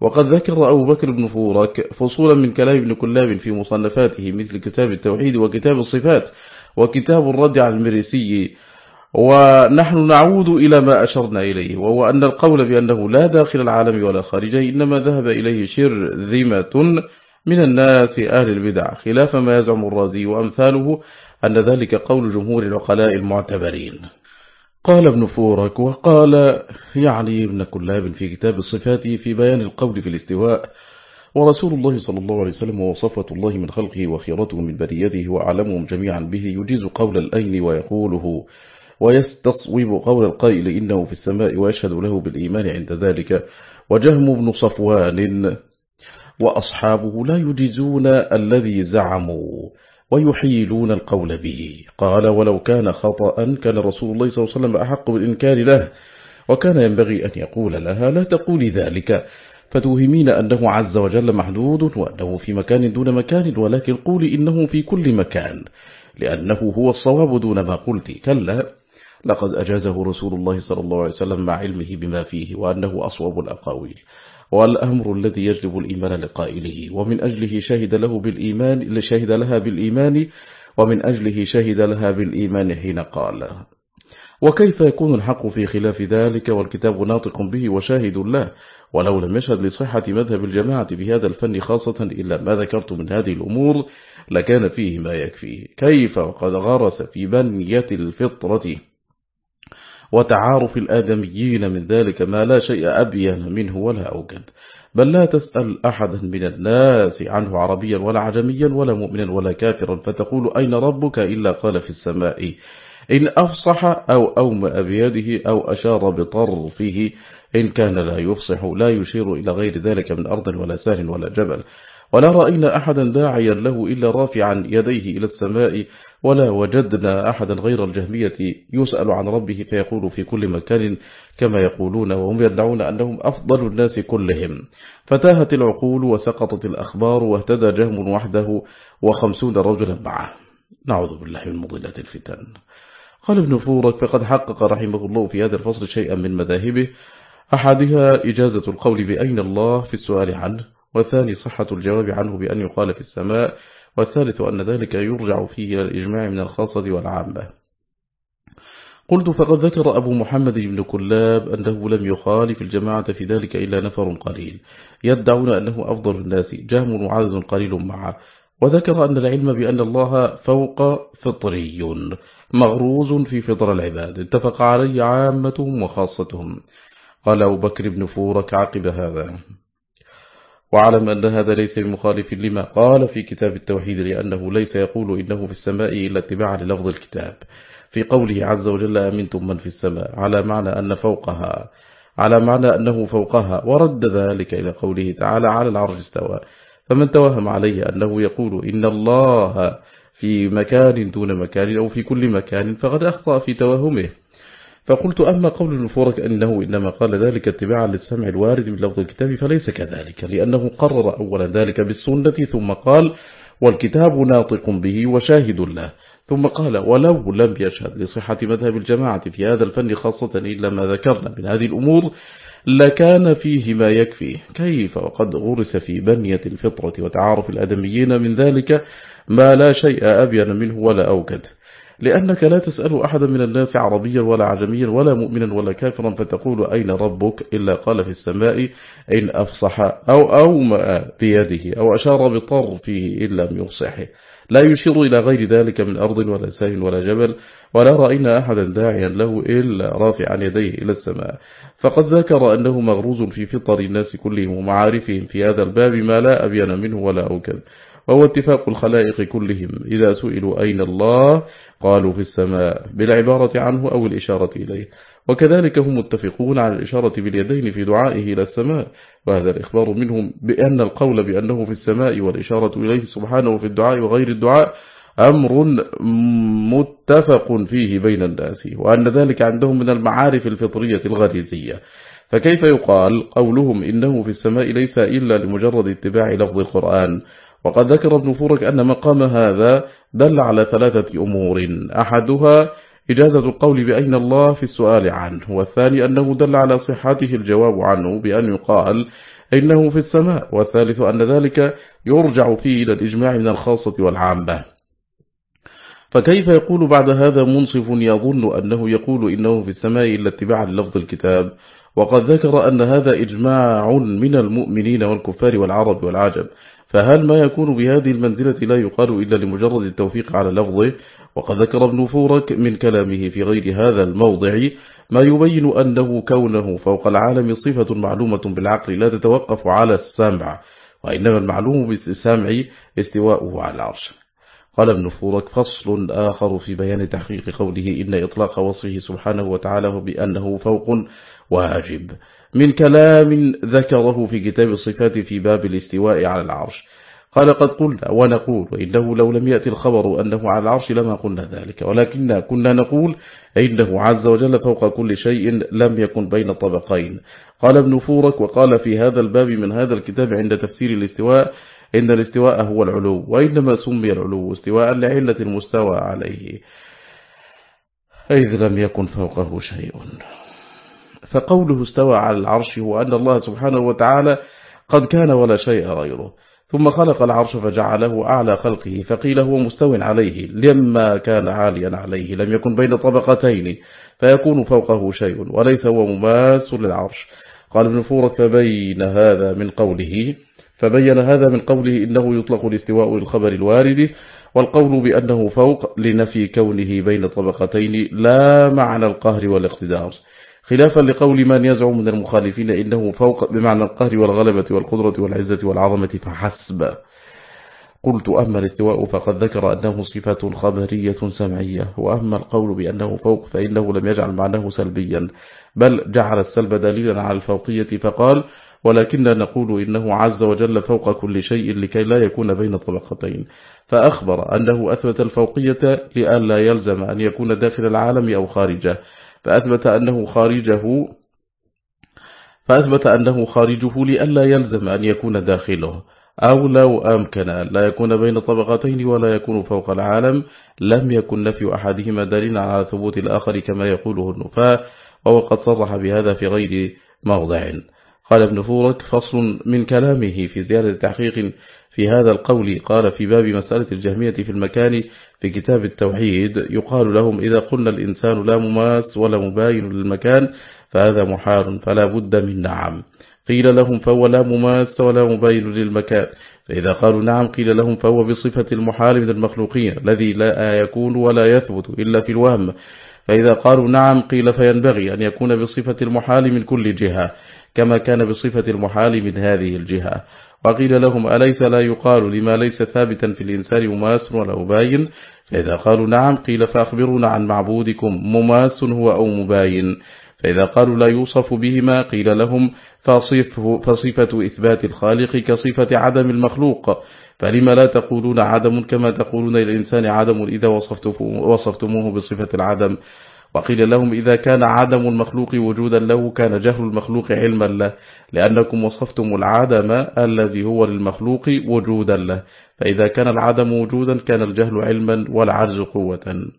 وقد ذكر أبو بكر بن فورك فصولا من كلام ابن كلاب في مصنفاته مثل كتاب التوحيد وكتاب الصفات وكتاب الرد على المريسي. ونحن نعود إلى ما أشرنا إليه وهو أن القول بأنه لا داخل العالم ولا خارجه إنما ذهب إليه شرذمة من الناس أهل البدع. خلاف ما يزعم الرازي وأمثاله أن ذلك قول جمهور العقلاء المعتبرين. قال ابن فورك وقال يعني ابن كلاب في كتاب الصفات في بيان القول في الاستواء ورسول الله صلى الله عليه وسلم وصفوة الله من خلقه وخيرته من بريته وأعلمهم جميعا به يجيز قول الأين ويقوله ويستصوب قول القائل إنه في السماء ويشهد له بالإيمان عند ذلك. وجهم بن صفوان وأصحابه لا يجيزون الذي زعموا. ويحيلون القول به. قال ولو كان خطأ كان رسول الله صلى الله عليه وسلم أحق بالإنكار له وكان ينبغي أن يقول لها لا تقولي ذلك. فتوهمين أنه عز وجل محدود وأنه في مكان دون مكان ولكن قولي إنه في كل مكان لأنه هو الصواب دون ما قلت. كلا لقد أجازه رسول الله صلى الله عليه وسلم مع علمه بما فيه وأنه أصوب الأقاويل. والأمر الذي يجلب الإيمان لقائله ومن أجله شهد له بالإيمان شهد لها بالإيمان ومن أجله شهد لها بالإيمان حين قال. وكيف يكون الحق في خلاف ذلك والكتاب ناطق به وشاهد له؟ ولو لم يشهد لصحة مذهب الجماعة بهذا الفن خاصة إلا ما ذكرت من هذه الأمور لكان فيه ما يكفيه. كيف وقد غرس في بنية الفطرة؟ وتعارف الآدميين من ذلك ما لا شيء أبين منه ولا أوجد. بل لا تسأل أحدا من الناس عنه عربيا ولا عجميا ولا مؤمنا ولا كافرا فتقول أين ربك إلا قال في السماء. إن أفصح أو أومأ بيده أو أشار بطرفه إن كان لا يفصح لا يشير إلى غير ذلك من أرض ولا سهل ولا جبل. ولا رأينا أحدا داعيا له إلا رافعا يديه إلى السماء ولا وجدنا أحدا غير الجهمية يسأل عن ربه فيقول في كل مكان كما يقولون وهم يدعون أنهم أفضل الناس كلهم. فتاهت العقول وسقطت الأخبار واهتدى جهم وحده وخمسون رجلا معه. نعوذ بالله من مضلات الفتن. قال ابن فورك فقد حقق رحمه الله في هذا الفصل شيئا من مذاهبه. أحدها إجازة القول بأين الله في السؤال عنه؟ والثاني صحة الجواب عنه بأن يقال في السماء والثالث أن ذلك يرجع فيه إلى الإجماع من الخاصة والعامة. قلت فقد ذكر أبو محمد بن كلاب أنه لم يخالف الجماعة في ذلك إلا نفر قليل. يدعون أنه أفضل الناس جهم وعدد قليل معه. وذكر أن العلم بأن الله فوق فطري مغروز في فطر العباد. اتفق عليه عامتهم وخاصتهم. قال أبو بكر بن فورك عقب هذا. وعلم أن هذا ليس بمخالف لما قال في كتاب التوحيد لأنه ليس يقول إنه في السماء إلا اتباعا للفظ الكتاب. في قوله عز وجل أمنتم من في السماء على معنى أن فوقها على معنى أنه فوقها ورد ذلك إلى قوله تعالى على العرش استوى فمن توهم عليه أنه يقول إن الله في مكان دون مكان أو في كل مكان فقد أخطأ في توهمه فقلت أما قول النفورك أنه إنما قال ذلك اتباعا للسمع الوارد من لفظ الكتاب فليس كذلك لأنه قرر أولا ذلك بالسنة ثم قال والكتاب ناطق به وشاهد له ثم قال ولو لم يشهد لصحة مذهب الجماعة في هذا الفن خاصة إلا ما ذكرنا من هذه الأمور لكان فيه ما يكفي كيف وقد غرس في بنية الفطرة وتعارف الأدميين من ذلك ما لا شيء أبين منه ولا أوكد. لأنك لا تسأل أحدا من الناس عربيا ولا عجميا ولا مؤمنا ولا كافرا فتقول أين ربك إلا قال في السماء إن أفصح أو أومأ بيده أو أشار بطرفه إن لم يفصحه لا يشير إلى غير ذلك من أرض ولا ساه ولا جبل ولا رأينا أحدا داعيا له إلا رافعا يديه إلى السماء. فقد ذكر أنه مغروز في فطر الناس كلهم ومعارفهم في هذا الباب ما لا أبين منه ولا أوكد وهو اتفاق الخلائق كلهم إذا سئلوا أين الله قالوا في السماء بالعبارة عنه أو الإشارة إليه. وكذلك هم متفقون على الإشارة باليدين في دعائه إلى السماء. وهذا الإخبار منهم بأن القول بأنه في السماء والإشارة إليه سبحانه في الدعاء وغير الدعاء أمر متفق فيه بين الناس وأن ذلك عندهم من المعارف الفطرية الغريزية. فكيف يقال قولهم إنه في السماء ليس إلا لمجرد اتباع لفظ القرآن؟ وقد ذكر ابن فورك أن مقام هذا دل على ثلاثة أمور. أحدها إجازة القول بأين الله في السؤال عنه والثاني أنه دل على صحته الجواب عنه بأن يقال إنه في السماء والثالث أن ذلك يرجع فيه إلى الإجماع من الخاصة والعامة. فكيف يقول بعد هذا منصف يظن أنه يقول إنه في السماء إلا اتباعا للفظ الكتاب؟ وقد ذكر أن هذا إجماع من المؤمنين والكفار والعرب والعجم. فهل ما يكون بهذه المنزلة لا يقال إلا لمجرد التوفيق على لفظه؟ وقد ذكر ابن فورك من كلامه في غير هذا الموضع ما يبين أنه كونه فوق العالم صفة معلومة بالعقل لا تتوقف على السمع وإنما المعلوم بالسمع استواءه على العرش. قال ابن فورك فصل آخر في بيان تحقيق قوله إن إطلاق وصفه سبحانه وتعالى بأنه فوق واجب. من كلام ذكره في كتاب الصفات في باب الاستواء على العرش. قال قد قلنا ونقول وإنه لو لم يأتي الخبر أنه على العرش لما قلنا ذلك. ولكننا كنا نقول إنه عز وجل فوق كل شيء لم يكن بين طبقين. قال ابن فورك وقال في هذا الباب من هذا الكتاب عند تفسير الاستواء إن الاستواء هو العلو وإنما سمي العلو استواء لعلة المستوى عليه. إذ لم يكن فوقه شيء. فقوله استوى على العرش هو أن الله سبحانه وتعالى قد كان ولا شيء غيره. ثم خلق العرش فجعله أعلى خلقه فقيل هو مستو عليه لما كان عاليا عليه لم يكن بين طبقتين فيكون فوقه شيء وليس هو مماس للعرش. قال ابن فورك فبين هذا من قوله فبين هذا من قوله إنه يطلق الاستواء للخبر الوارد والقول بأنه فوق لنفي كونه بين طبقتين لا معنى القهر والاقتدار. خلافا لقول من يزعم من المخالفين إنه فوق بمعنى القهر والغلبة والقدرة والعزة والعظمة فحسب. قلت أما الاستواء فقد ذكر أنه صفة خبرية سمعية وأما القول بأنه فوق فإنه لم يجعل معناه سلبيا بل جعل السلب دليلا على الفوقية فقال ولكننا نقول إنه عز وجل فوق كل شيء لكي لا يكون بين طبقتين فأخبر أنه أثبت الفوقية لأن لا يلزم أن يكون داخل العالم أو خارجه. فأثبت أنه خارجه فأثبت أنه خارجه لئلا يلزم أن يكون داخله أو لو أمكن أن لا يكون بين طبقتين ولا يكون فوق العالم لم يكن نفي أحدهما دليلا على ثبوت الآخر كما يقوله النفاة وهو قد صرح بهذا في غير موضع. قال ابن فورك فصل من كلامه في زيادة تحقيق في هذا القول. قال في باب مسألة الجهمية في المكان في كتاب التوحيد يقال لهم إذا قلنا الإنسان لا مماس ولا مباين للمكان فهذا محال فلا بد من نعم. قيل لهم فهو لا مماس ولا مباين للمكان. فإذا قالوا نعم قيل لهم فهو بصفة المحال من المخلوقين الذي لا يكون ولا يثبت إلا في الوهم. فإذا قالوا نعم قيل فينبغي أن يكون بصفة المحال من كل جهة. كما كان بصفة المحال من هذه الجهة. وقيل لهم أليس لا يقال لما ليس ثابتا في الإنسان مماس ولا مباين؟ فإذا قالوا نعم قيل فأخبرونا عن معبودكم مماس هو أو مباين. فإذا قالوا لا يوصف بهما قيل لهم فصفة إثبات الخالق كصفة عدم المخلوق. فلما لا تقولون عدم كما تقولون للإنسان عدم إذا وصفتموه بصفة العدم؟ وقيل لهم إذا كان عدم المخلوق وجودا له كان جهل المخلوق علما له لأنكم وصفتم العدم الذي هو للمخلوق وجودا له فإذا كان العدم وجودا كان الجهل علما والعجز قوة.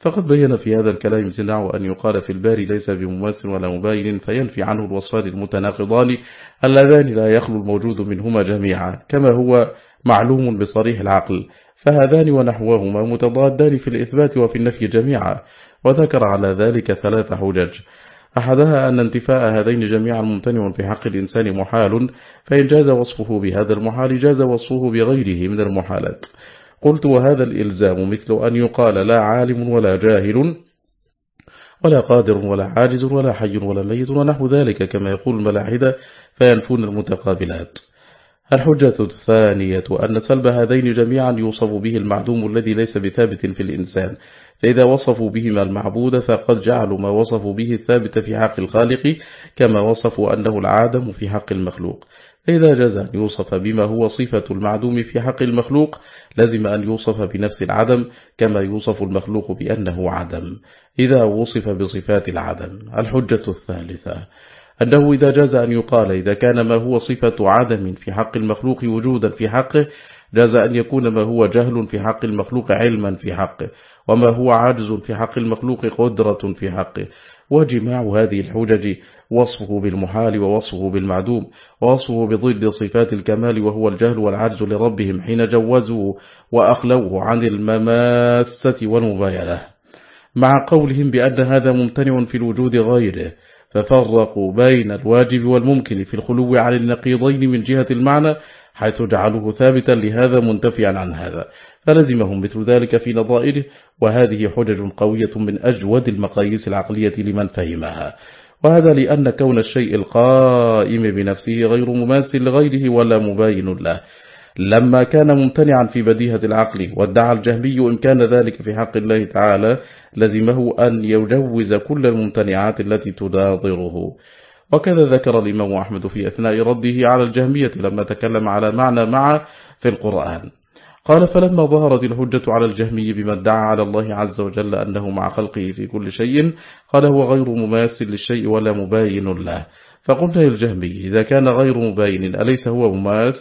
فقد بين في هذا الكلام امتناع أن يقال في الباري ليس بمماثل ولا مباين فينفي عنه الوصفان المتناقضان اللذان لا يخلو الموجود منهما جميعا كما هو معلوم بصريح العقل. فهذان ونحوهما متضادان في الإثبات وفي النفي جميعا. وذكر على ذلك ثلاث حجج أحدها أن انتفاء هذين جميعا ممتنع في حق الإنسان محال فإن جاز وصفه بهذا المحال جاز وصفه بغيره من المحالات. قلت وهذا الإلزام مثل أن يقال لا عالم ولا جاهل ولا قادر ولا عاجز ولا حي ولا ميت ونحو ذلك كما يقول الملاحدة فينفون المتقابلات. الحجة الثانية أن سلب هذين جميعا يوصف به المعدوم الذي ليس بثابت في الإنسان. فإذا وصفوا بهما المعبود فقد جعلوا ما وصفوا به الثابت في حق الخالق كما وصفوا أنه العادم في حق المخلوق. فإذا جاز أن يوصف بما هو صفة المعدوم في حق المخلوق لازم أن يوصف بنفس العدم كما يوصف المخلوق بأنه عدم. إذا وصف بصفات العدم. الحجة الثالثة. أنه إذا جاز أن يقال إذا كان ما هو صفة عدم في حق المخلوق وجودا في حقه جاز أن يكون ما هو جهل في حق المخلوق علما في حقه وما هو عاجز في حق المخلوق قدرة في حقه. وجماع هذه الحجج وصفه بالمحال ووصفه بالمعدوم ووصفه بضد صفات الكمال وهو الجهل والعجز لربهم حين جوزوا وأخلوه عن المماسة والمبايلة. مع قولهم بأن هذا ممتنع في الوجود غيره ففرقوا بين الواجب والممكن في الخلو عن النقيضين من جهة المعنى حيث جعلوه ثابتا لهذا منتفعا عن هذا. فلزمهم مثل ذلك في نظائره وهذه حجج قوية من أجود المقاييس العقلية لمن فهمها. وهذا لأن كون الشيء القائم بنفسه غير مماثل لغيره ولا مباين له. لما كان ممتنعا في بديهة العقل وادعى الجهمي إن كان ذلك في حق الله تعالى لزمه أن يجوز كل الممتنعات التي تناظره وكذا ذكر الإمام أحمد في أثناء رده على الجهمية لما تكلم على معنى مع في القرآن. قال فلما ظهرت الحجة على الجهمي بما ادعى على الله عز وجل أنه مع خلقه في كل شيء قال هو غير مماثل للشيء ولا مباين له فقلنا للجهمي إذا كان غير مباين أليس هو مماس؟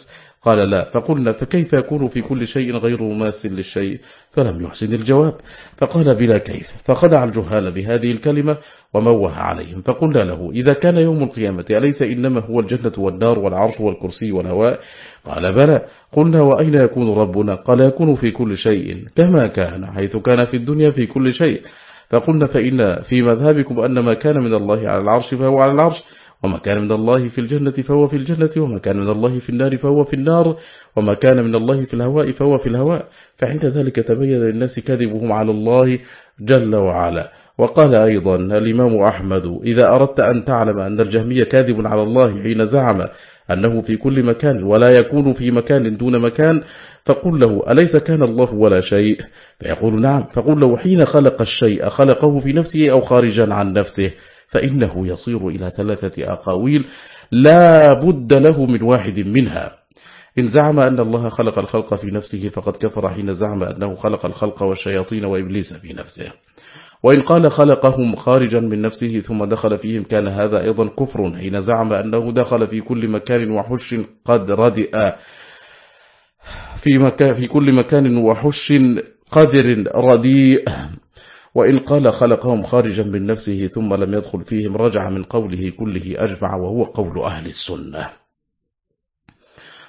قال لا. فقلنا فكيف يكون في كل شيء غير مماثل للشيء؟ فلم يحسن الجواب. فقال بلا كيف. فخدع الجهال بهذه الكلمة وموه عليهم. فقلنا له إذا كان يوم القيامة أليس إنما هو الجنة والنار والعرش والكرسي والهواء؟ قال بلى. قلنا وأين يكون ربنا؟ قال يكون في كل شيء كما كان حيث كان في الدنيا في كل شيء. فقلنا فإن في مذهبكم أن ما كان من الله على العرش فهو على العرش. وما كان من الله في الجنة فهو في الجنة وما كان من الله في النار فهو في النار وما كان من الله في الهواء فهو في الهواء. فعند ذلك تبين للناس كذبهم على الله جل وعلا. وقال أيضا الإمام أحمد إذا أردت أن تعلم أن الجهمية كاذب على الله حين زعم أنه في كل مكان ولا يكون في مكان دون مكان فقل له أليس كان الله ولا شيء؟ فيقول نعم فقل له حين خلق الشيء خلقه في نفسه أو خارجا عن نفسه؟ فإنه يصير إلى ثلاثة أقاويل لا بد له من واحد منها. إن زعم أن الله خلق الخلق في نفسه فقد كفر حين زعم أنه خلق الخلق والشياطين وإبليس في نفسه. وإن قال خلقهم خارجا من نفسه ثم دخل فيهم كان هذا أيضا كفر حين زعم أنه دخل في كل مكان وحش قد ردئ في, مكان في كل مكان وحش قدر رديء. وإن قال خلقهم خارجا من نفسه ثم لم يدخل فيهم رجع من قوله كله أجمع وهو قول أهل السنة.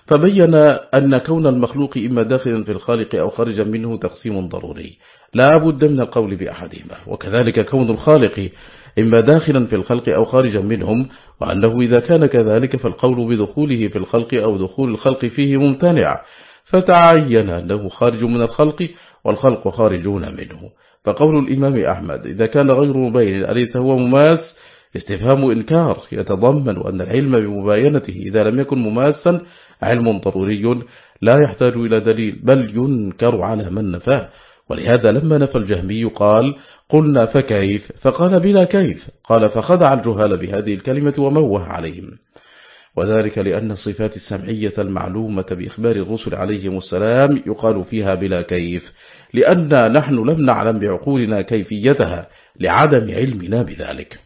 فبين أن كون المخلوق إما داخلا في الخالق أو خارجا منه تقسيم ضروري. لا بد من القول بأحدهما. وكذلك كون الخالق إما داخلا في الخلق أو خارجا منهم وأنه إذا كان كذلك فالقول بدخوله في الخلق أو دخول الخلق فيه ممتنع. فتعين أنه خارج من الخلق والخلق خارجون منه. فقول الإمام أحمد إذا كان غير مبين أليس هو مماس؟ استفهام إنكار يتضمن أن العلم بمباينته إذا لم يكن مماسا علم ضروري لا يحتاج إلى دليل بل ينكر على من نفاه. ولهذا لما نفى الجهمي قال قلنا فكيف؟ فقال بلا كيف. قال فخدع الجهال بهذه الكلمة وموه عليهم. وذلك لأن الصفات السمعية المعلومة بإخبار الرسل عليهم السلام يقال فيها بلا كيف. لأن نحن لم نعلم بعقولنا كيفيتها لعدم علمنا بذلك.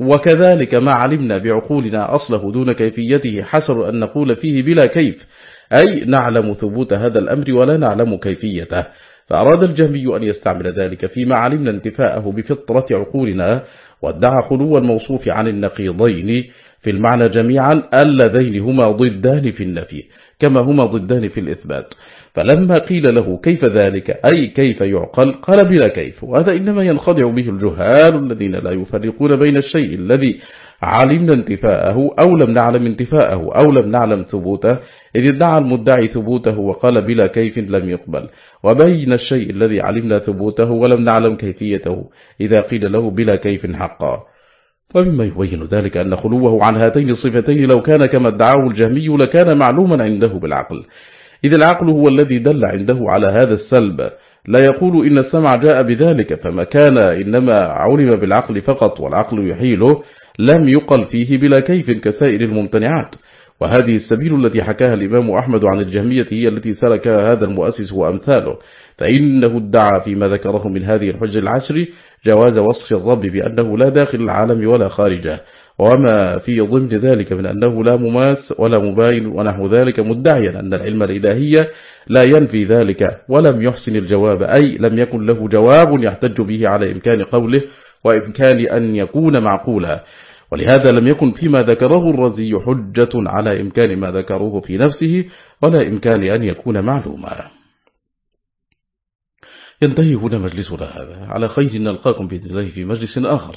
وكذلك ما علمنا بعقولنا أصله دون كيفيته حسر أن نقول فيه بلا كيف أي نعلم ثبوت هذا الأمر ولا نعلم كيفيته. فأراد الجهمي أن يستعمل ذلك فيما علمنا انتفاءه بفطرة عقولنا وادعى خلو الموصوف عن النقيضين في المعنى جميعا اللذين هما ضدان في النفي كما هما ضدان في الإثبات. فلما قيل له كيف ذلك؟ أي كيف يعقل؟ قال بلا كيف وهذا إنما ينخدع به الجهال الذين لا يفرقون بين الشيء الذي علمنا انتفاءه أو لم نعلم انتفاءه أو لم نعلم ثبوته. إذ ادعى المدعي ثبوته وقال بلا كيف لم يقبل. وبين الشيء الذي علمنا ثبوته ولم نعلم كيفيته. إذا قيل له بلا كيف حقا. ومما يبين ذلك أن خلوه عن هاتين الصفتين لو كان كما ادعاه الجهمي لكان معلوما عنده بالعقل. إذ العقل هو الذي دل عنده على هذا السلب. لا يقول إن السمع جاء بذلك فما كان إنما علم بالعقل فقط والعقل يحيله لم يقل فيه بلا كيف كسائر الممتنعات. وهذه السبيل التي حكاها الإمام أحمد عن الجهمية هي التي سلكها هذا المؤسس وأمثاله. فإنه ادعى فيما ذكره من هذه الحج العشر جواز وصف الرب بأنه لا داخل العالم ولا خارجه. وما في ضمن ذلك من أنه لا مماس ولا مباين ونحو ذلك مدعيا أن العلم الإلهية لا ينفي ذلك ولم يحسن الجواب أي لم يكن له جواب يحتج به على إمكان قوله وإمكان أن يكون معقولا. ولهذا لم يكن فيما ذكره الرزي حجة على إمكان ما ذكروه في نفسه ولا إمكان أن يكون معلوما. ينتهي هنا مجلسنا هذا. على خير نلقاكم بإذن الله في مجلس آخر.